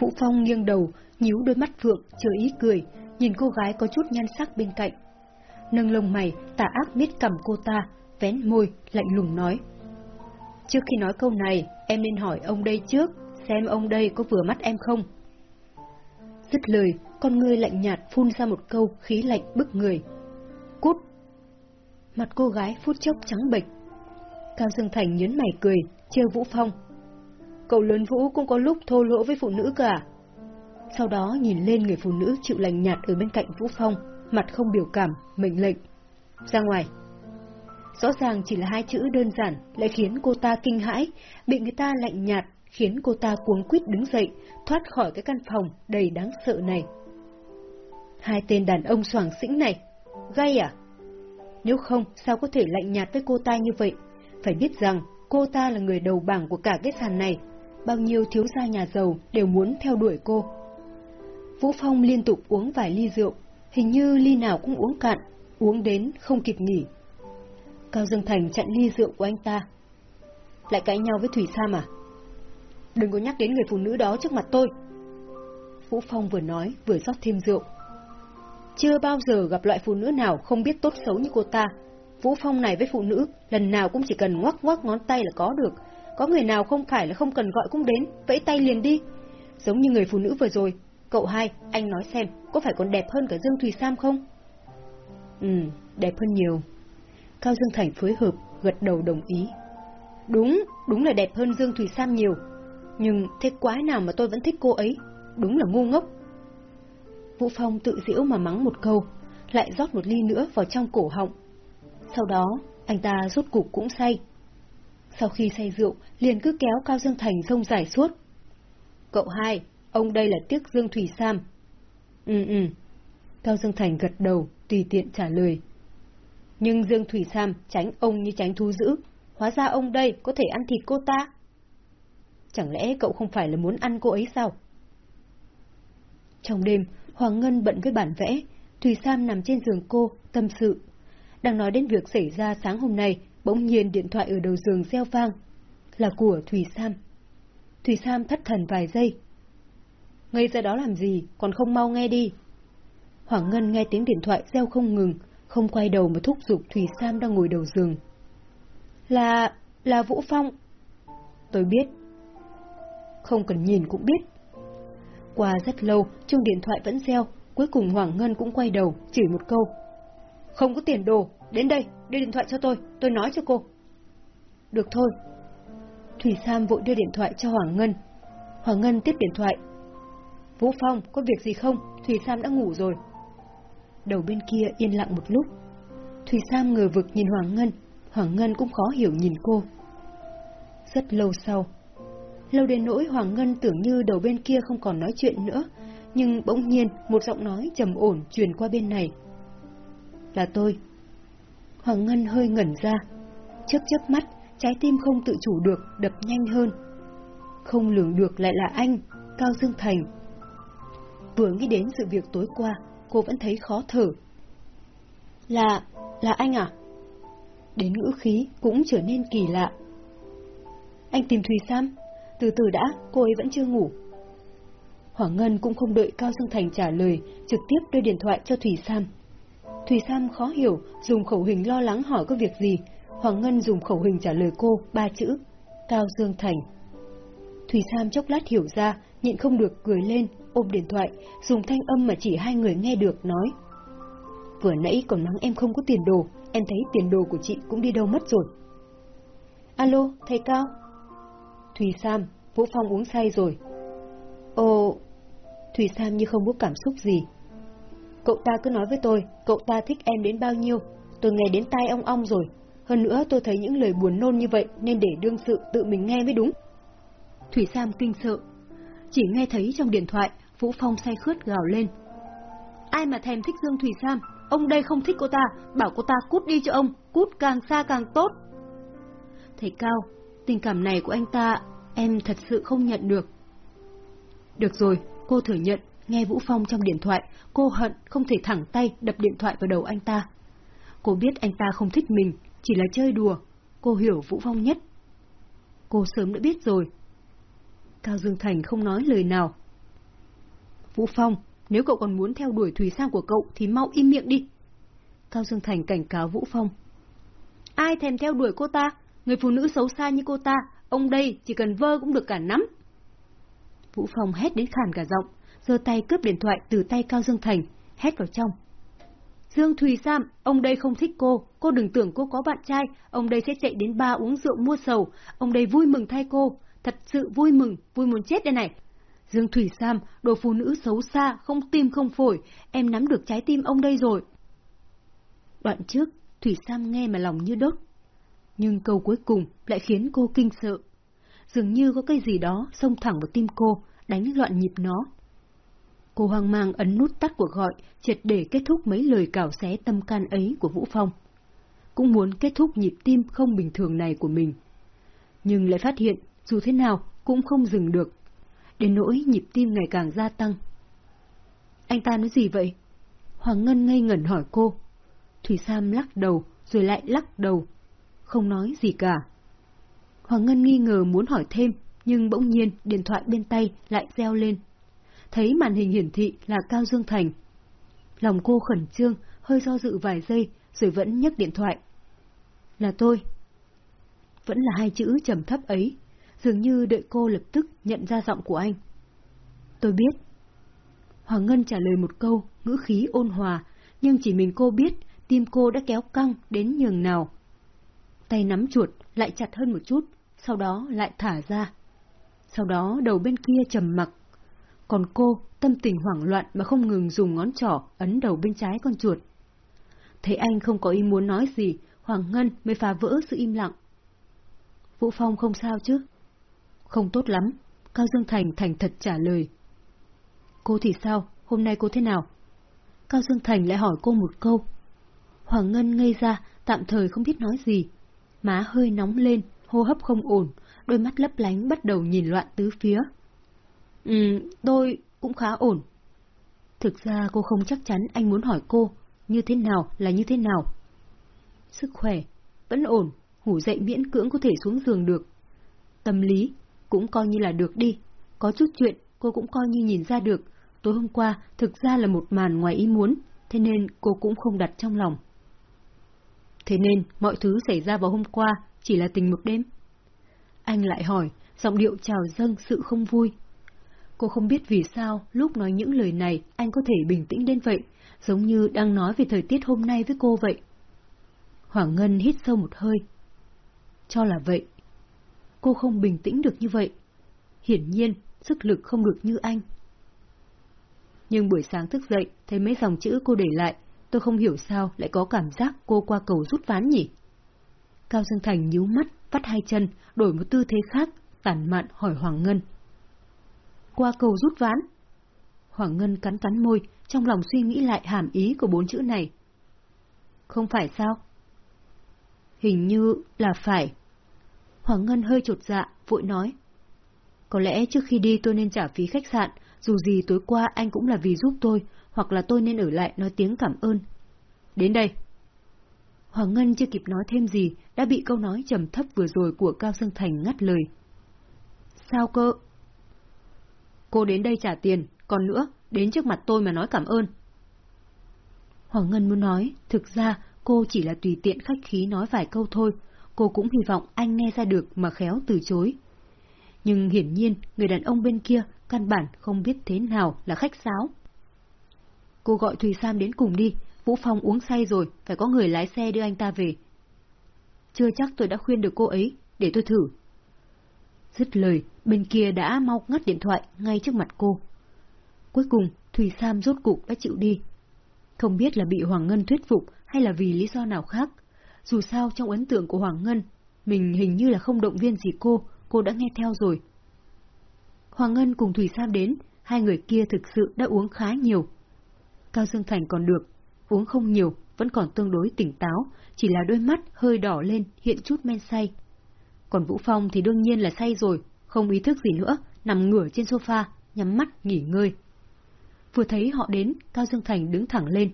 Vũ Phong nghiêng đầu, nhíu đôi mắt phượng, chờ ý cười, nhìn cô gái có chút nhan sắc bên cạnh. Nâng lông mày, tà ác miết cầm cô ta, vén môi, lạnh lùng nói. Trước khi nói câu này, em nên hỏi ông đây trước, xem ông đây có vừa mắt em không. Dứt lời, con ngươi lạnh nhạt phun ra một câu khí lạnh bức người. Cút! Mặt cô gái phút chốc trắng bệch. Cao Dương Thành nhớn mày cười, trêu Vũ Phong. Cậu lớn Vũ cũng có lúc thô lỗ với phụ nữ cả. Sau đó nhìn lên người phụ nữ chịu lạnh nhạt ở bên cạnh Vũ Phong, mặt không biểu cảm, mệnh lệnh. Ra ngoài. Rõ ràng chỉ là hai chữ đơn giản lại khiến cô ta kinh hãi, bị người ta lạnh nhạt, khiến cô ta cuống quýt đứng dậy, thoát khỏi cái căn phòng đầy đáng sợ này. Hai tên đàn ông soảng xĩnh này, gay à? Nếu không, sao có thể lạnh nhạt với cô ta như vậy? Phải biết rằng, cô ta là người đầu bảng của cả cái sàn này. Bao nhiêu thiếu gia nhà giàu đều muốn theo đuổi cô. Vũ Phong liên tục uống vài ly rượu, hình như ly nào cũng uống cạn, uống đến không kịp nghỉ. Cao Dương Thành chặn ly rượu của anh ta. Lại cãi nhau với Thủy Sam à? Đừng có nhắc đến người phụ nữ đó trước mặt tôi. Vũ Phong vừa nói vừa rót thêm rượu. Chưa bao giờ gặp loại phụ nữ nào không biết tốt xấu như cô ta. Vũ Phong này với phụ nữ, lần nào cũng chỉ cần ngoắc ngoắc ngón tay là có được. Có người nào không phải là không cần gọi cũng đến, vẫy tay liền đi. Giống như người phụ nữ vừa rồi. Cậu hai, anh nói xem, có phải còn đẹp hơn cả Dương Thùy Sam không? Ừ, đẹp hơn nhiều. Cao Dương Thành phối hợp, gật đầu đồng ý. Đúng, đúng là đẹp hơn Dương Thùy Sam nhiều. Nhưng thế quái nào mà tôi vẫn thích cô ấy? Đúng là ngu ngốc. Vũ Phong tự giễu mà mắng một câu, lại rót một ly nữa vào trong cổ họng. Sau đó, anh ta rút cục cũng say. Sau khi say rượu, liền cứ kéo Cao Dương Thành sông giải suốt. Cậu hai, ông đây là tiếc Dương Thủy Sam. Ừ ừ. Cao Dương Thành gật đầu, tùy tiện trả lời. Nhưng Dương Thủy Sam tránh ông như tránh thú dữ, hóa ra ông đây có thể ăn thịt cô ta. Chẳng lẽ cậu không phải là muốn ăn cô ấy sao? Trong đêm, Hoàng Ngân bận với bản vẽ, Thùy Sam nằm trên giường cô, tâm sự. Đang nói đến việc xảy ra sáng hôm nay, bỗng nhiên điện thoại ở đầu giường reo vang. Là của Thùy Sam. Thùy Sam thất thần vài giây. Ngây ra đó làm gì, còn không mau nghe đi. Hoàng Ngân nghe tiếng điện thoại reo không ngừng, không quay đầu mà thúc giục Thùy Sam đang ngồi đầu giường. Là... là Vũ Phong. Tôi biết. Không cần nhìn cũng biết. Qua rất lâu, chuông điện thoại vẫn reo, cuối cùng Hoàng Ngân cũng quay đầu, chửi một câu. Không có tiền đồ, đến đây, đưa điện thoại cho tôi, tôi nói cho cô. Được thôi. Thủy Sam vội đưa điện thoại cho Hoàng Ngân. Hoàng Ngân tiếp điện thoại. Vũ Phong, có việc gì không? Thủy Sam đã ngủ rồi. Đầu bên kia yên lặng một lúc. Thủy Sam ngờ vực nhìn Hoàng Ngân, Hoàng Ngân cũng khó hiểu nhìn cô. Rất lâu sau, lâu đến nỗi Hoàng Ngân tưởng như đầu bên kia không còn nói chuyện nữa, nhưng bỗng nhiên một giọng nói trầm ổn truyền qua bên này. Là tôi. Hoàng Ngân hơi ngẩn ra, chớp chớp mắt, trái tim không tự chủ được, đập nhanh hơn. Không lường được lại là anh, Cao Dương Thành. Vừa nghĩ đến sự việc tối qua, cô vẫn thấy khó thở. Là... là anh à? Đến ngữ khí cũng trở nên kỳ lạ. Anh tìm Thùy Sam? Từ từ đã, cô ấy vẫn chưa ngủ. Hoàng Ngân cũng không đợi Cao Dương Thành trả lời, trực tiếp đưa điện thoại cho Thủy Sam. Thùy Sam khó hiểu, dùng khẩu hình lo lắng hỏi có việc gì. Hoàng Ngân dùng khẩu hình trả lời cô, ba chữ. Cao Dương Thành. Thùy Sam chốc lát hiểu ra, nhịn không được cười lên, ôm điện thoại, dùng thanh âm mà chỉ hai người nghe được, nói. Vừa nãy còn mắng em không có tiền đồ, em thấy tiền đồ của chị cũng đi đâu mất rồi. Alo, thầy Cao. Thùy Sam, Vũ Phong uống say rồi. Ồ, Thùy Sam như không có cảm xúc gì. Cậu ta cứ nói với tôi, cậu ta thích em đến bao nhiêu, tôi nghe đến tai ong ong rồi. Hơn nữa tôi thấy những lời buồn nôn như vậy nên để đương sự tự mình nghe mới đúng. Thủy Sam kinh sợ. Chỉ nghe thấy trong điện thoại, Vũ Phong say khướt gào lên. Ai mà thèm thích Dương Thủy Sam, ông đây không thích cô ta, bảo cô ta cút đi cho ông, cút càng xa càng tốt. Thầy Cao, tình cảm này của anh ta, em thật sự không nhận được. Được rồi, cô thừa nhận, nghe Vũ Phong trong điện thoại, cô hận không thể thẳng tay đập điện thoại vào đầu anh ta. Cô biết anh ta không thích mình, chỉ là chơi đùa, cô hiểu Vũ Phong nhất. Cô sớm đã biết rồi. Cao Dương Thành không nói lời nào. Vũ Phong, nếu cậu còn muốn theo đuổi Thủy Sang của cậu thì mau im miệng đi. Cao Dương Thành cảnh cáo Vũ Phong. Ai thèm theo đuổi cô ta? Người phụ nữ xấu xa như cô ta, ông đây chỉ cần vơ cũng được cả nắm. Vũ Phong hét đến khàn cả giọng, giơ tay cướp điện thoại từ tay Cao Dương Thành, hét vào trong. Dương Thùy Sam, ông đây không thích cô, cô đừng tưởng cô có bạn trai, ông đây sẽ chạy đến ba uống rượu mua sầu, ông đây vui mừng thay cô, thật sự vui mừng, vui muốn chết đây này. Dương Thủy Sam, đồ phụ nữ xấu xa, không tim không phổi, em nắm được trái tim ông đây rồi. Đoạn trước, Thủy Sam nghe mà lòng như đốt. Nhưng câu cuối cùng lại khiến cô kinh sợ. Dường như có cái gì đó xông thẳng vào tim cô, đánh loạn nhịp nó. Cô hoang mang ấn nút tắt cuộc gọi, triệt để kết thúc mấy lời cào xé tâm can ấy của Vũ Phong. Cũng muốn kết thúc nhịp tim không bình thường này của mình. Nhưng lại phát hiện, dù thế nào cũng không dừng được. Đến nỗi nhịp tim ngày càng gia tăng. Anh ta nói gì vậy? Hoàng Ngân ngây ngẩn hỏi cô. Thủy Sam lắc đầu, rồi lại lắc đầu. Không nói gì cả. Hoàng Ngân nghi ngờ muốn hỏi thêm, nhưng bỗng nhiên điện thoại bên tay lại reo lên thấy màn hình hiển thị là Cao Dương Thành. Lòng cô khẩn trương, hơi do dự vài giây, rồi vẫn nhấc điện thoại. Là tôi. Vẫn là hai chữ trầm thấp ấy, dường như đợi cô lập tức nhận ra giọng của anh. Tôi biết. Hoàng Ngân trả lời một câu, ngữ khí ôn hòa, nhưng chỉ mình cô biết tim cô đã kéo căng đến nhường nào. Tay nắm chuột lại chặt hơn một chút, sau đó lại thả ra. Sau đó đầu bên kia trầm mặc, còn cô, tâm tình hoảng loạn mà không ngừng dùng ngón trỏ ấn đầu bên trái con chuột. Thấy anh không có ý muốn nói gì, Hoàng Ngân mới phá vỡ sự im lặng. Vũ Phong không sao chứ? Không tốt lắm, Cao Dương Thành thành thật trả lời. Cô thì sao? Hôm nay cô thế nào? Cao Dương Thành lại hỏi cô một câu. Hoàng Ngân ngây ra, tạm thời không biết nói gì. Má hơi nóng lên, hô hấp không ổn, đôi mắt lấp lánh bắt đầu nhìn loạn tứ phía. Ừ, tôi cũng khá ổn. Thực ra cô không chắc chắn anh muốn hỏi cô, như thế nào là như thế nào. Sức khỏe, vẫn ổn, ngủ dậy miễn cưỡng có thể xuống giường được. Tâm lý, cũng coi như là được đi. Có chút chuyện, cô cũng coi như nhìn ra được. Tối hôm qua, thực ra là một màn ngoài ý muốn, thế nên cô cũng không đặt trong lòng. Thế nên, mọi thứ xảy ra vào hôm qua chỉ là tình một đêm. Anh lại hỏi, giọng điệu trào dâng sự không vui. Cô không biết vì sao lúc nói những lời này anh có thể bình tĩnh đến vậy, giống như đang nói về thời tiết hôm nay với cô vậy. Hoàng Ngân hít sâu một hơi. Cho là vậy. Cô không bình tĩnh được như vậy. Hiển nhiên, sức lực không được như anh. Nhưng buổi sáng thức dậy, thấy mấy dòng chữ cô để lại, tôi không hiểu sao lại có cảm giác cô qua cầu rút ván nhỉ. Cao Dương Thành nhíu mắt, vắt hai chân, đổi một tư thế khác, tản mạn hỏi Hoàng Ngân qua cầu rút ván. Hoàng Ngân cắn cắn môi, trong lòng suy nghĩ lại hàm ý của bốn chữ này. Không phải sao? Hình như là phải. Hoàng Ngân hơi chột dạ, vội nói. Có lẽ trước khi đi tôi nên trả phí khách sạn, dù gì tối qua anh cũng là vì giúp tôi, hoặc là tôi nên ở lại nói tiếng cảm ơn. Đến đây. Hoàng Ngân chưa kịp nói thêm gì, đã bị câu nói trầm thấp vừa rồi của Cao Dương Thành ngắt lời. Sao cơ? Cô đến đây trả tiền, còn nữa, đến trước mặt tôi mà nói cảm ơn. Hoàng Ngân muốn nói, thực ra cô chỉ là tùy tiện khách khí nói vài câu thôi, cô cũng hy vọng anh nghe ra được mà khéo từ chối. Nhưng hiển nhiên, người đàn ông bên kia căn bản không biết thế nào là khách sáo. Cô gọi Thùy Sam đến cùng đi, Vũ Phong uống say rồi, phải có người lái xe đưa anh ta về. Chưa chắc tôi đã khuyên được cô ấy, để tôi thử. Dứt lời, bên kia đã mau ngắt điện thoại ngay trước mặt cô. Cuối cùng, Thùy Sam rốt cục đã chịu đi. Không biết là bị Hoàng Ngân thuyết phục hay là vì lý do nào khác. Dù sao trong ấn tượng của Hoàng Ngân, mình hình như là không động viên gì cô, cô đã nghe theo rồi. Hoàng Ngân cùng Thùy Sam đến, hai người kia thực sự đã uống khá nhiều. Cao Dương Thành còn được, uống không nhiều, vẫn còn tương đối tỉnh táo, chỉ là đôi mắt hơi đỏ lên hiện chút men say. Còn Vũ Phong thì đương nhiên là say rồi, không ý thức gì nữa, nằm ngửa trên sofa, nhắm mắt nghỉ ngơi. Vừa thấy họ đến, Cao Dương Thành đứng thẳng lên.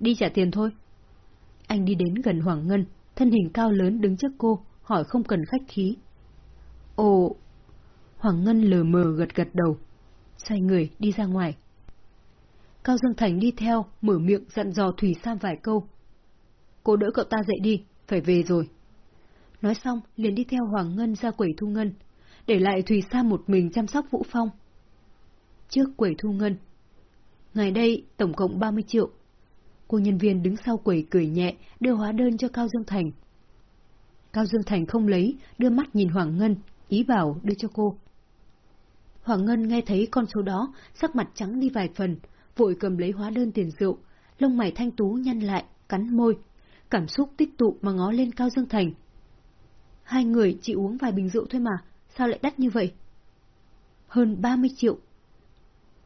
Đi trả tiền thôi. Anh đi đến gần Hoàng Ngân, thân hình cao lớn đứng trước cô, hỏi không cần khách khí. Ồ... Hoàng Ngân lờ mờ gật gật đầu. xoay người đi ra ngoài. Cao Dương Thành đi theo, mở miệng dặn dò Thủy Sam vài câu. Cô đỡ cậu ta dậy đi, phải về rồi. Nói xong, liền đi theo Hoàng Ngân ra quẩy thu ngân, để lại thùy sa một mình chăm sóc Vũ Phong. Trước quầy thu ngân, ngày đây tổng cộng 30 triệu. Cô nhân viên đứng sau quầy cười nhẹ, đưa hóa đơn cho Cao Dương Thành. Cao Dương Thành không lấy, đưa mắt nhìn Hoàng Ngân, ý bảo đưa cho cô. Hoàng Ngân nghe thấy con số đó, sắc mặt trắng đi vài phần, vội cầm lấy hóa đơn tiền rượu, lông mày thanh tú nhăn lại, cắn môi, cảm xúc tích tụ mà ngó lên Cao Dương Thành. Hai người chỉ uống vài bình rượu thôi mà, sao lại đắt như vậy? Hơn 30 triệu.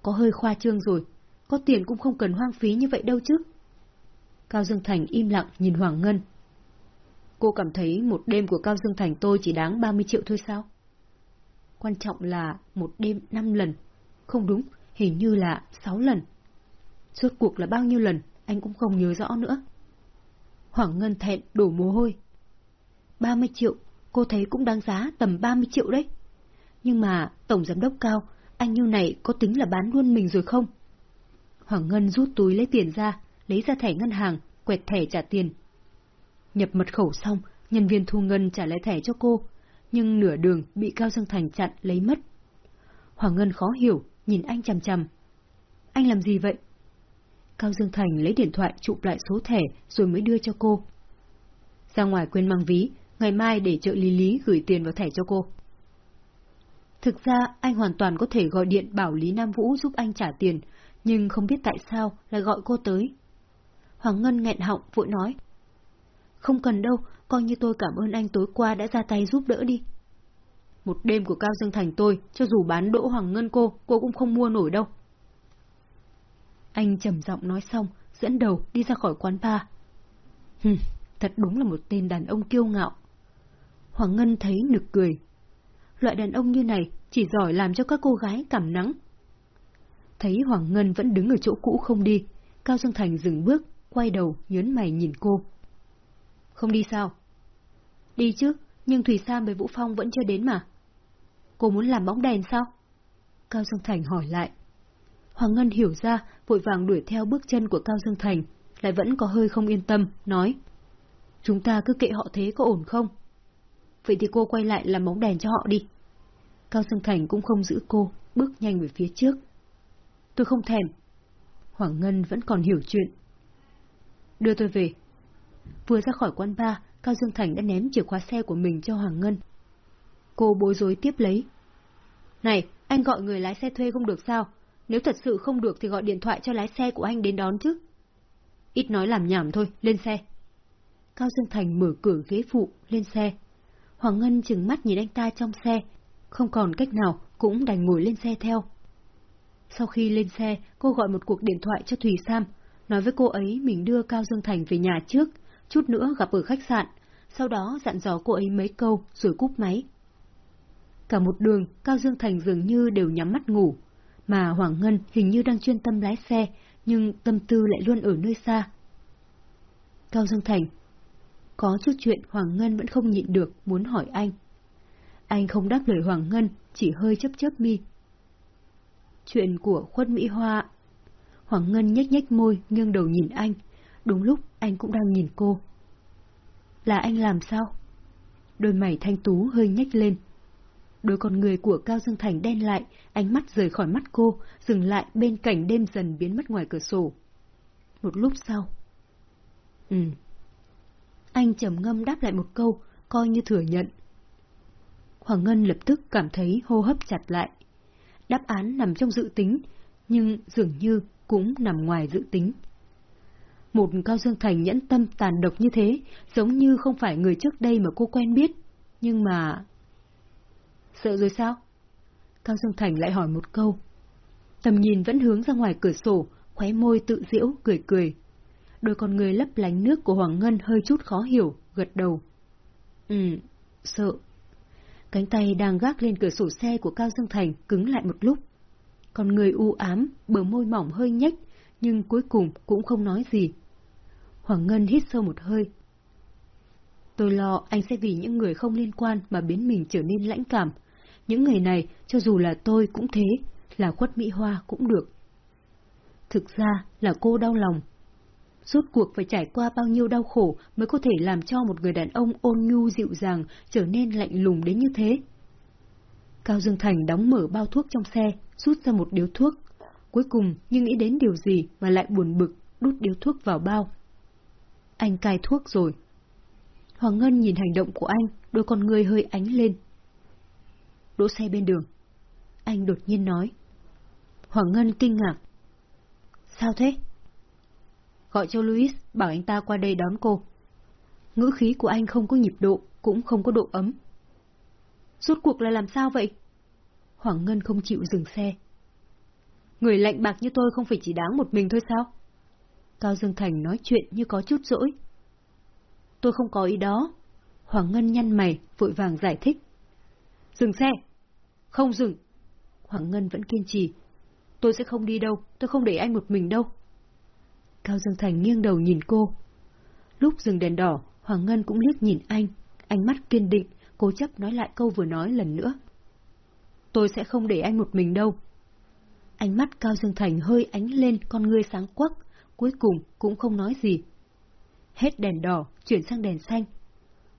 Có hơi khoa trương rồi, có tiền cũng không cần hoang phí như vậy đâu chứ. Cao Dương Thành im lặng nhìn Hoàng Ngân. Cô cảm thấy một đêm của Cao Dương Thành tôi chỉ đáng 30 triệu thôi sao? Quan trọng là một đêm 5 lần. Không đúng, hình như là 6 lần. Suốt cuộc là bao nhiêu lần, anh cũng không nhớ rõ nữa. Hoàng Ngân thẹn đổ mồ hôi. 30 triệu, cô thấy cũng đáng giá tầm 30 triệu đấy. Nhưng mà, Tổng Giám Đốc Cao, anh như này có tính là bán luôn mình rồi không? Hoàng Ngân rút túi lấy tiền ra, lấy ra thẻ ngân hàng, quẹt thẻ trả tiền. Nhập mật khẩu xong, nhân viên thu ngân trả lại thẻ cho cô, nhưng nửa đường bị Cao Dương Thành chặn lấy mất. Hoàng Ngân khó hiểu, nhìn anh chằm chằm. Anh làm gì vậy? Cao Dương Thành lấy điện thoại chụp lại số thẻ rồi mới đưa cho cô. Ra ngoài quên mang ví, ngày mai để trợ lý lý gửi tiền vào thẻ cho cô. Thực ra anh hoàn toàn có thể gọi điện bảo Lý Nam Vũ giúp anh trả tiền, nhưng không biết tại sao lại gọi cô tới. Hoàng Ngân nghẹn họng vội nói. Không cần đâu, coi như tôi cảm ơn anh tối qua đã ra tay giúp đỡ đi. Một đêm của Cao Dương Thành tôi, cho dù bán đỗ Hoàng Ngân cô, cô cũng không mua nổi đâu. Anh trầm giọng nói xong, dẫn đầu đi ra khỏi quán bar. Hừm, thật đúng là một tên đàn ông kiêu ngạo. Hoàng Ngân thấy nực cười. Loại đàn ông như này chỉ giỏi làm cho các cô gái cảm nắng. Thấy Hoàng Ngân vẫn đứng ở chỗ cũ không đi, Cao Dương Thành dừng bước, quay đầu, nhớn mày nhìn cô. Không đi sao? Đi chứ, nhưng Thủy Sam với Vũ Phong vẫn chưa đến mà. Cô muốn làm bóng đèn sao? Cao Dương Thành hỏi lại. Hoàng Ngân hiểu ra, vội vàng đuổi theo bước chân của Cao Dương Thành, lại vẫn có hơi không yên tâm, nói. Chúng ta cứ kệ họ thế có ổn không? Vậy thì cô quay lại làm bóng đèn cho họ đi. Cao Dương Thành cũng không giữ cô, bước nhanh về phía trước. Tôi không thèm. Hoàng Ngân vẫn còn hiểu chuyện. Đưa tôi về. Vừa ra khỏi quán bar, Cao Dương Thành đã ném chìa khóa xe của mình cho Hoàng Ngân. Cô bối rối tiếp lấy. Này, anh gọi người lái xe thuê không được sao? Nếu thật sự không được thì gọi điện thoại cho lái xe của anh đến đón chứ. Ít nói làm nhảm thôi, lên xe. Cao Dương Thành mở cửa ghế phụ, lên xe. Hoàng Ngân chừng mắt nhìn anh ta trong xe, không còn cách nào cũng đành ngồi lên xe theo. Sau khi lên xe, cô gọi một cuộc điện thoại cho Thùy Sam, nói với cô ấy mình đưa Cao Dương Thành về nhà trước, chút nữa gặp ở khách sạn, sau đó dặn dò cô ấy mấy câu rồi cúp máy. Cả một đường, Cao Dương Thành dường như đều nhắm mắt ngủ, mà Hoàng Ngân hình như đang chuyên tâm lái xe, nhưng tâm tư lại luôn ở nơi xa. Cao Dương Thành có chút chuyện Hoàng Ngân vẫn không nhịn được, muốn hỏi anh. Anh không đáp lời Hoàng Ngân, chỉ hơi chấp chớp mi. Chuyện của khuất Mỹ Hoa. Hoàng Ngân nhếch nhếch môi, nghiêng đầu nhìn anh. Đúng lúc anh cũng đang nhìn cô. Là anh làm sao? Đôi mày thanh tú hơi nhếch lên. Đôi con người của Cao Dương Thành đen lại, ánh mắt rời khỏi mắt cô, dừng lại bên cảnh đêm dần biến mất ngoài cửa sổ. Một lúc sau. Ừ. Anh trầm ngâm đáp lại một câu, coi như thừa nhận. Hoàng Ngân lập tức cảm thấy hô hấp chặt lại. Đáp án nằm trong dự tính, nhưng dường như cũng nằm ngoài dự tính. Một Cao Dương Thành nhẫn tâm tàn độc như thế, giống như không phải người trước đây mà cô quen biết. Nhưng mà... Sợ rồi sao? Cao Dương Thành lại hỏi một câu. Tầm nhìn vẫn hướng ra ngoài cửa sổ, khóe môi tự diễu, cười cười. Đôi con người lấp lánh nước của Hoàng Ngân hơi chút khó hiểu, gật đầu. Ừ, sợ. Cánh tay đang gác lên cửa sổ xe của Cao Dương Thành cứng lại một lúc. Con người u ám, bờ môi mỏng hơi nhếch, nhưng cuối cùng cũng không nói gì. Hoàng Ngân hít sâu một hơi. Tôi lo anh sẽ vì những người không liên quan mà biến mình trở nên lãnh cảm. Những người này, cho dù là tôi cũng thế, là khuất Mỹ Hoa cũng được. Thực ra là cô đau lòng. Rốt cuộc phải trải qua bao nhiêu đau khổ mới có thể làm cho một người đàn ông ôn nhu dịu dàng trở nên lạnh lùng đến như thế. Cao Dương Thành đóng mở bao thuốc trong xe, rút ra một điếu thuốc. Cuối cùng như nghĩ đến điều gì mà lại buồn bực, đút điếu thuốc vào bao. Anh cai thuốc rồi. Hoàng Ngân nhìn hành động của anh, đôi con người hơi ánh lên. Đỗ xe bên đường. Anh đột nhiên nói. Hoàng Ngân kinh ngạc. Sao thế? Gọi cho Louis, bảo anh ta qua đây đón cô. Ngữ khí của anh không có nhịp độ, cũng không có độ ấm. Rốt cuộc là làm sao vậy? Hoàng Ngân không chịu dừng xe. Người lạnh bạc như tôi không phải chỉ đáng một mình thôi sao? Cao Dương Thành nói chuyện như có chút dỗi. Tôi không có ý đó. Hoàng Ngân nhăn mày, vội vàng giải thích. Dừng xe! Không dừng! Hoàng Ngân vẫn kiên trì. Tôi sẽ không đi đâu, tôi không để anh một mình đâu. Cao Dương Thành nghiêng đầu nhìn cô. Lúc dừng đèn đỏ, Hoàng Ngân cũng liếc nhìn anh, ánh mắt kiên định, cố chấp nói lại câu vừa nói lần nữa. Tôi sẽ không để anh một mình đâu. Ánh mắt Cao Dương Thành hơi ánh lên con ngươi sáng quắc, cuối cùng cũng không nói gì. Hết đèn đỏ, chuyển sang đèn xanh.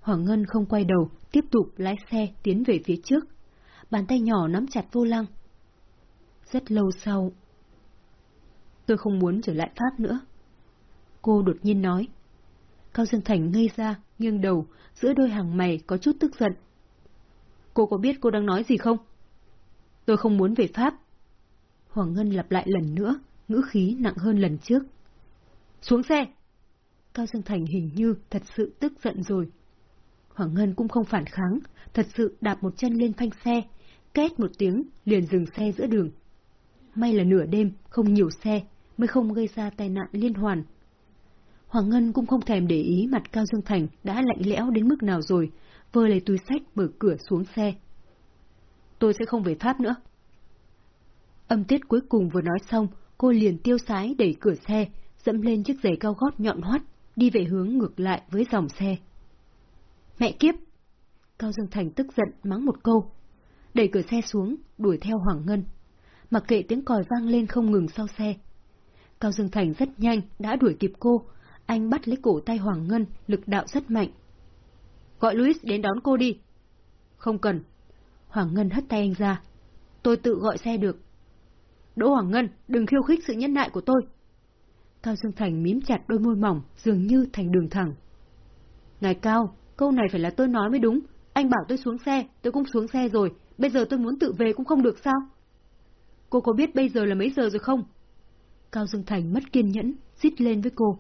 Hoàng Ngân không quay đầu, tiếp tục lái xe tiến về phía trước. Bàn tay nhỏ nắm chặt vô lăng. Rất lâu sau... Tôi không muốn trở lại Pháp nữa. Cô đột nhiên nói. Cao Dương Thành ngây ra, nghiêng đầu, giữa đôi hàng mày có chút tức giận. Cô có biết cô đang nói gì không? Tôi không muốn về Pháp. Hoàng Ngân lặp lại lần nữa, ngữ khí nặng hơn lần trước. Xuống xe! Cao Dương Thành hình như thật sự tức giận rồi. Hoàng Ngân cũng không phản kháng, thật sự đạp một chân lên phanh xe, két một tiếng, liền dừng xe giữa đường. May là nửa đêm, không nhiều xe, mới không gây ra tai nạn liên hoàn. Hoàng Ngân cũng không thèm để ý mặt Cao Dương Thành đã lạnh lẽo đến mức nào rồi, vơ lấy túi sách mở cửa xuống xe. Tôi sẽ không về Pháp nữa. Âm tiết cuối cùng vừa nói xong, cô liền tiêu sái đẩy cửa xe, dẫm lên chiếc giày cao gót nhọn hoắt, đi về hướng ngược lại với dòng xe. Mẹ kiếp! Cao Dương Thành tức giận mắng một câu. Đẩy cửa xe xuống, đuổi theo Hoàng Ngân. Mặc kệ tiếng còi vang lên không ngừng sau xe. Cao Dương Thành rất nhanh, đã đuổi kịp cô. Anh bắt lấy cổ tay Hoàng Ngân, lực đạo rất mạnh. Gọi Louis đến đón cô đi. Không cần. Hoàng Ngân hất tay anh ra. Tôi tự gọi xe được. Đỗ Hoàng Ngân, đừng khiêu khích sự nhân nại của tôi. Cao Dương Thành mím chặt đôi môi mỏng, dường như thành đường thẳng. Ngài Cao, câu này phải là tôi nói mới đúng. Anh bảo tôi xuống xe, tôi cũng xuống xe rồi. Bây giờ tôi muốn tự về cũng không được sao? Cô có biết bây giờ là mấy giờ rồi không? Cao Dương Thành mất kiên nhẫn, xít lên với cô.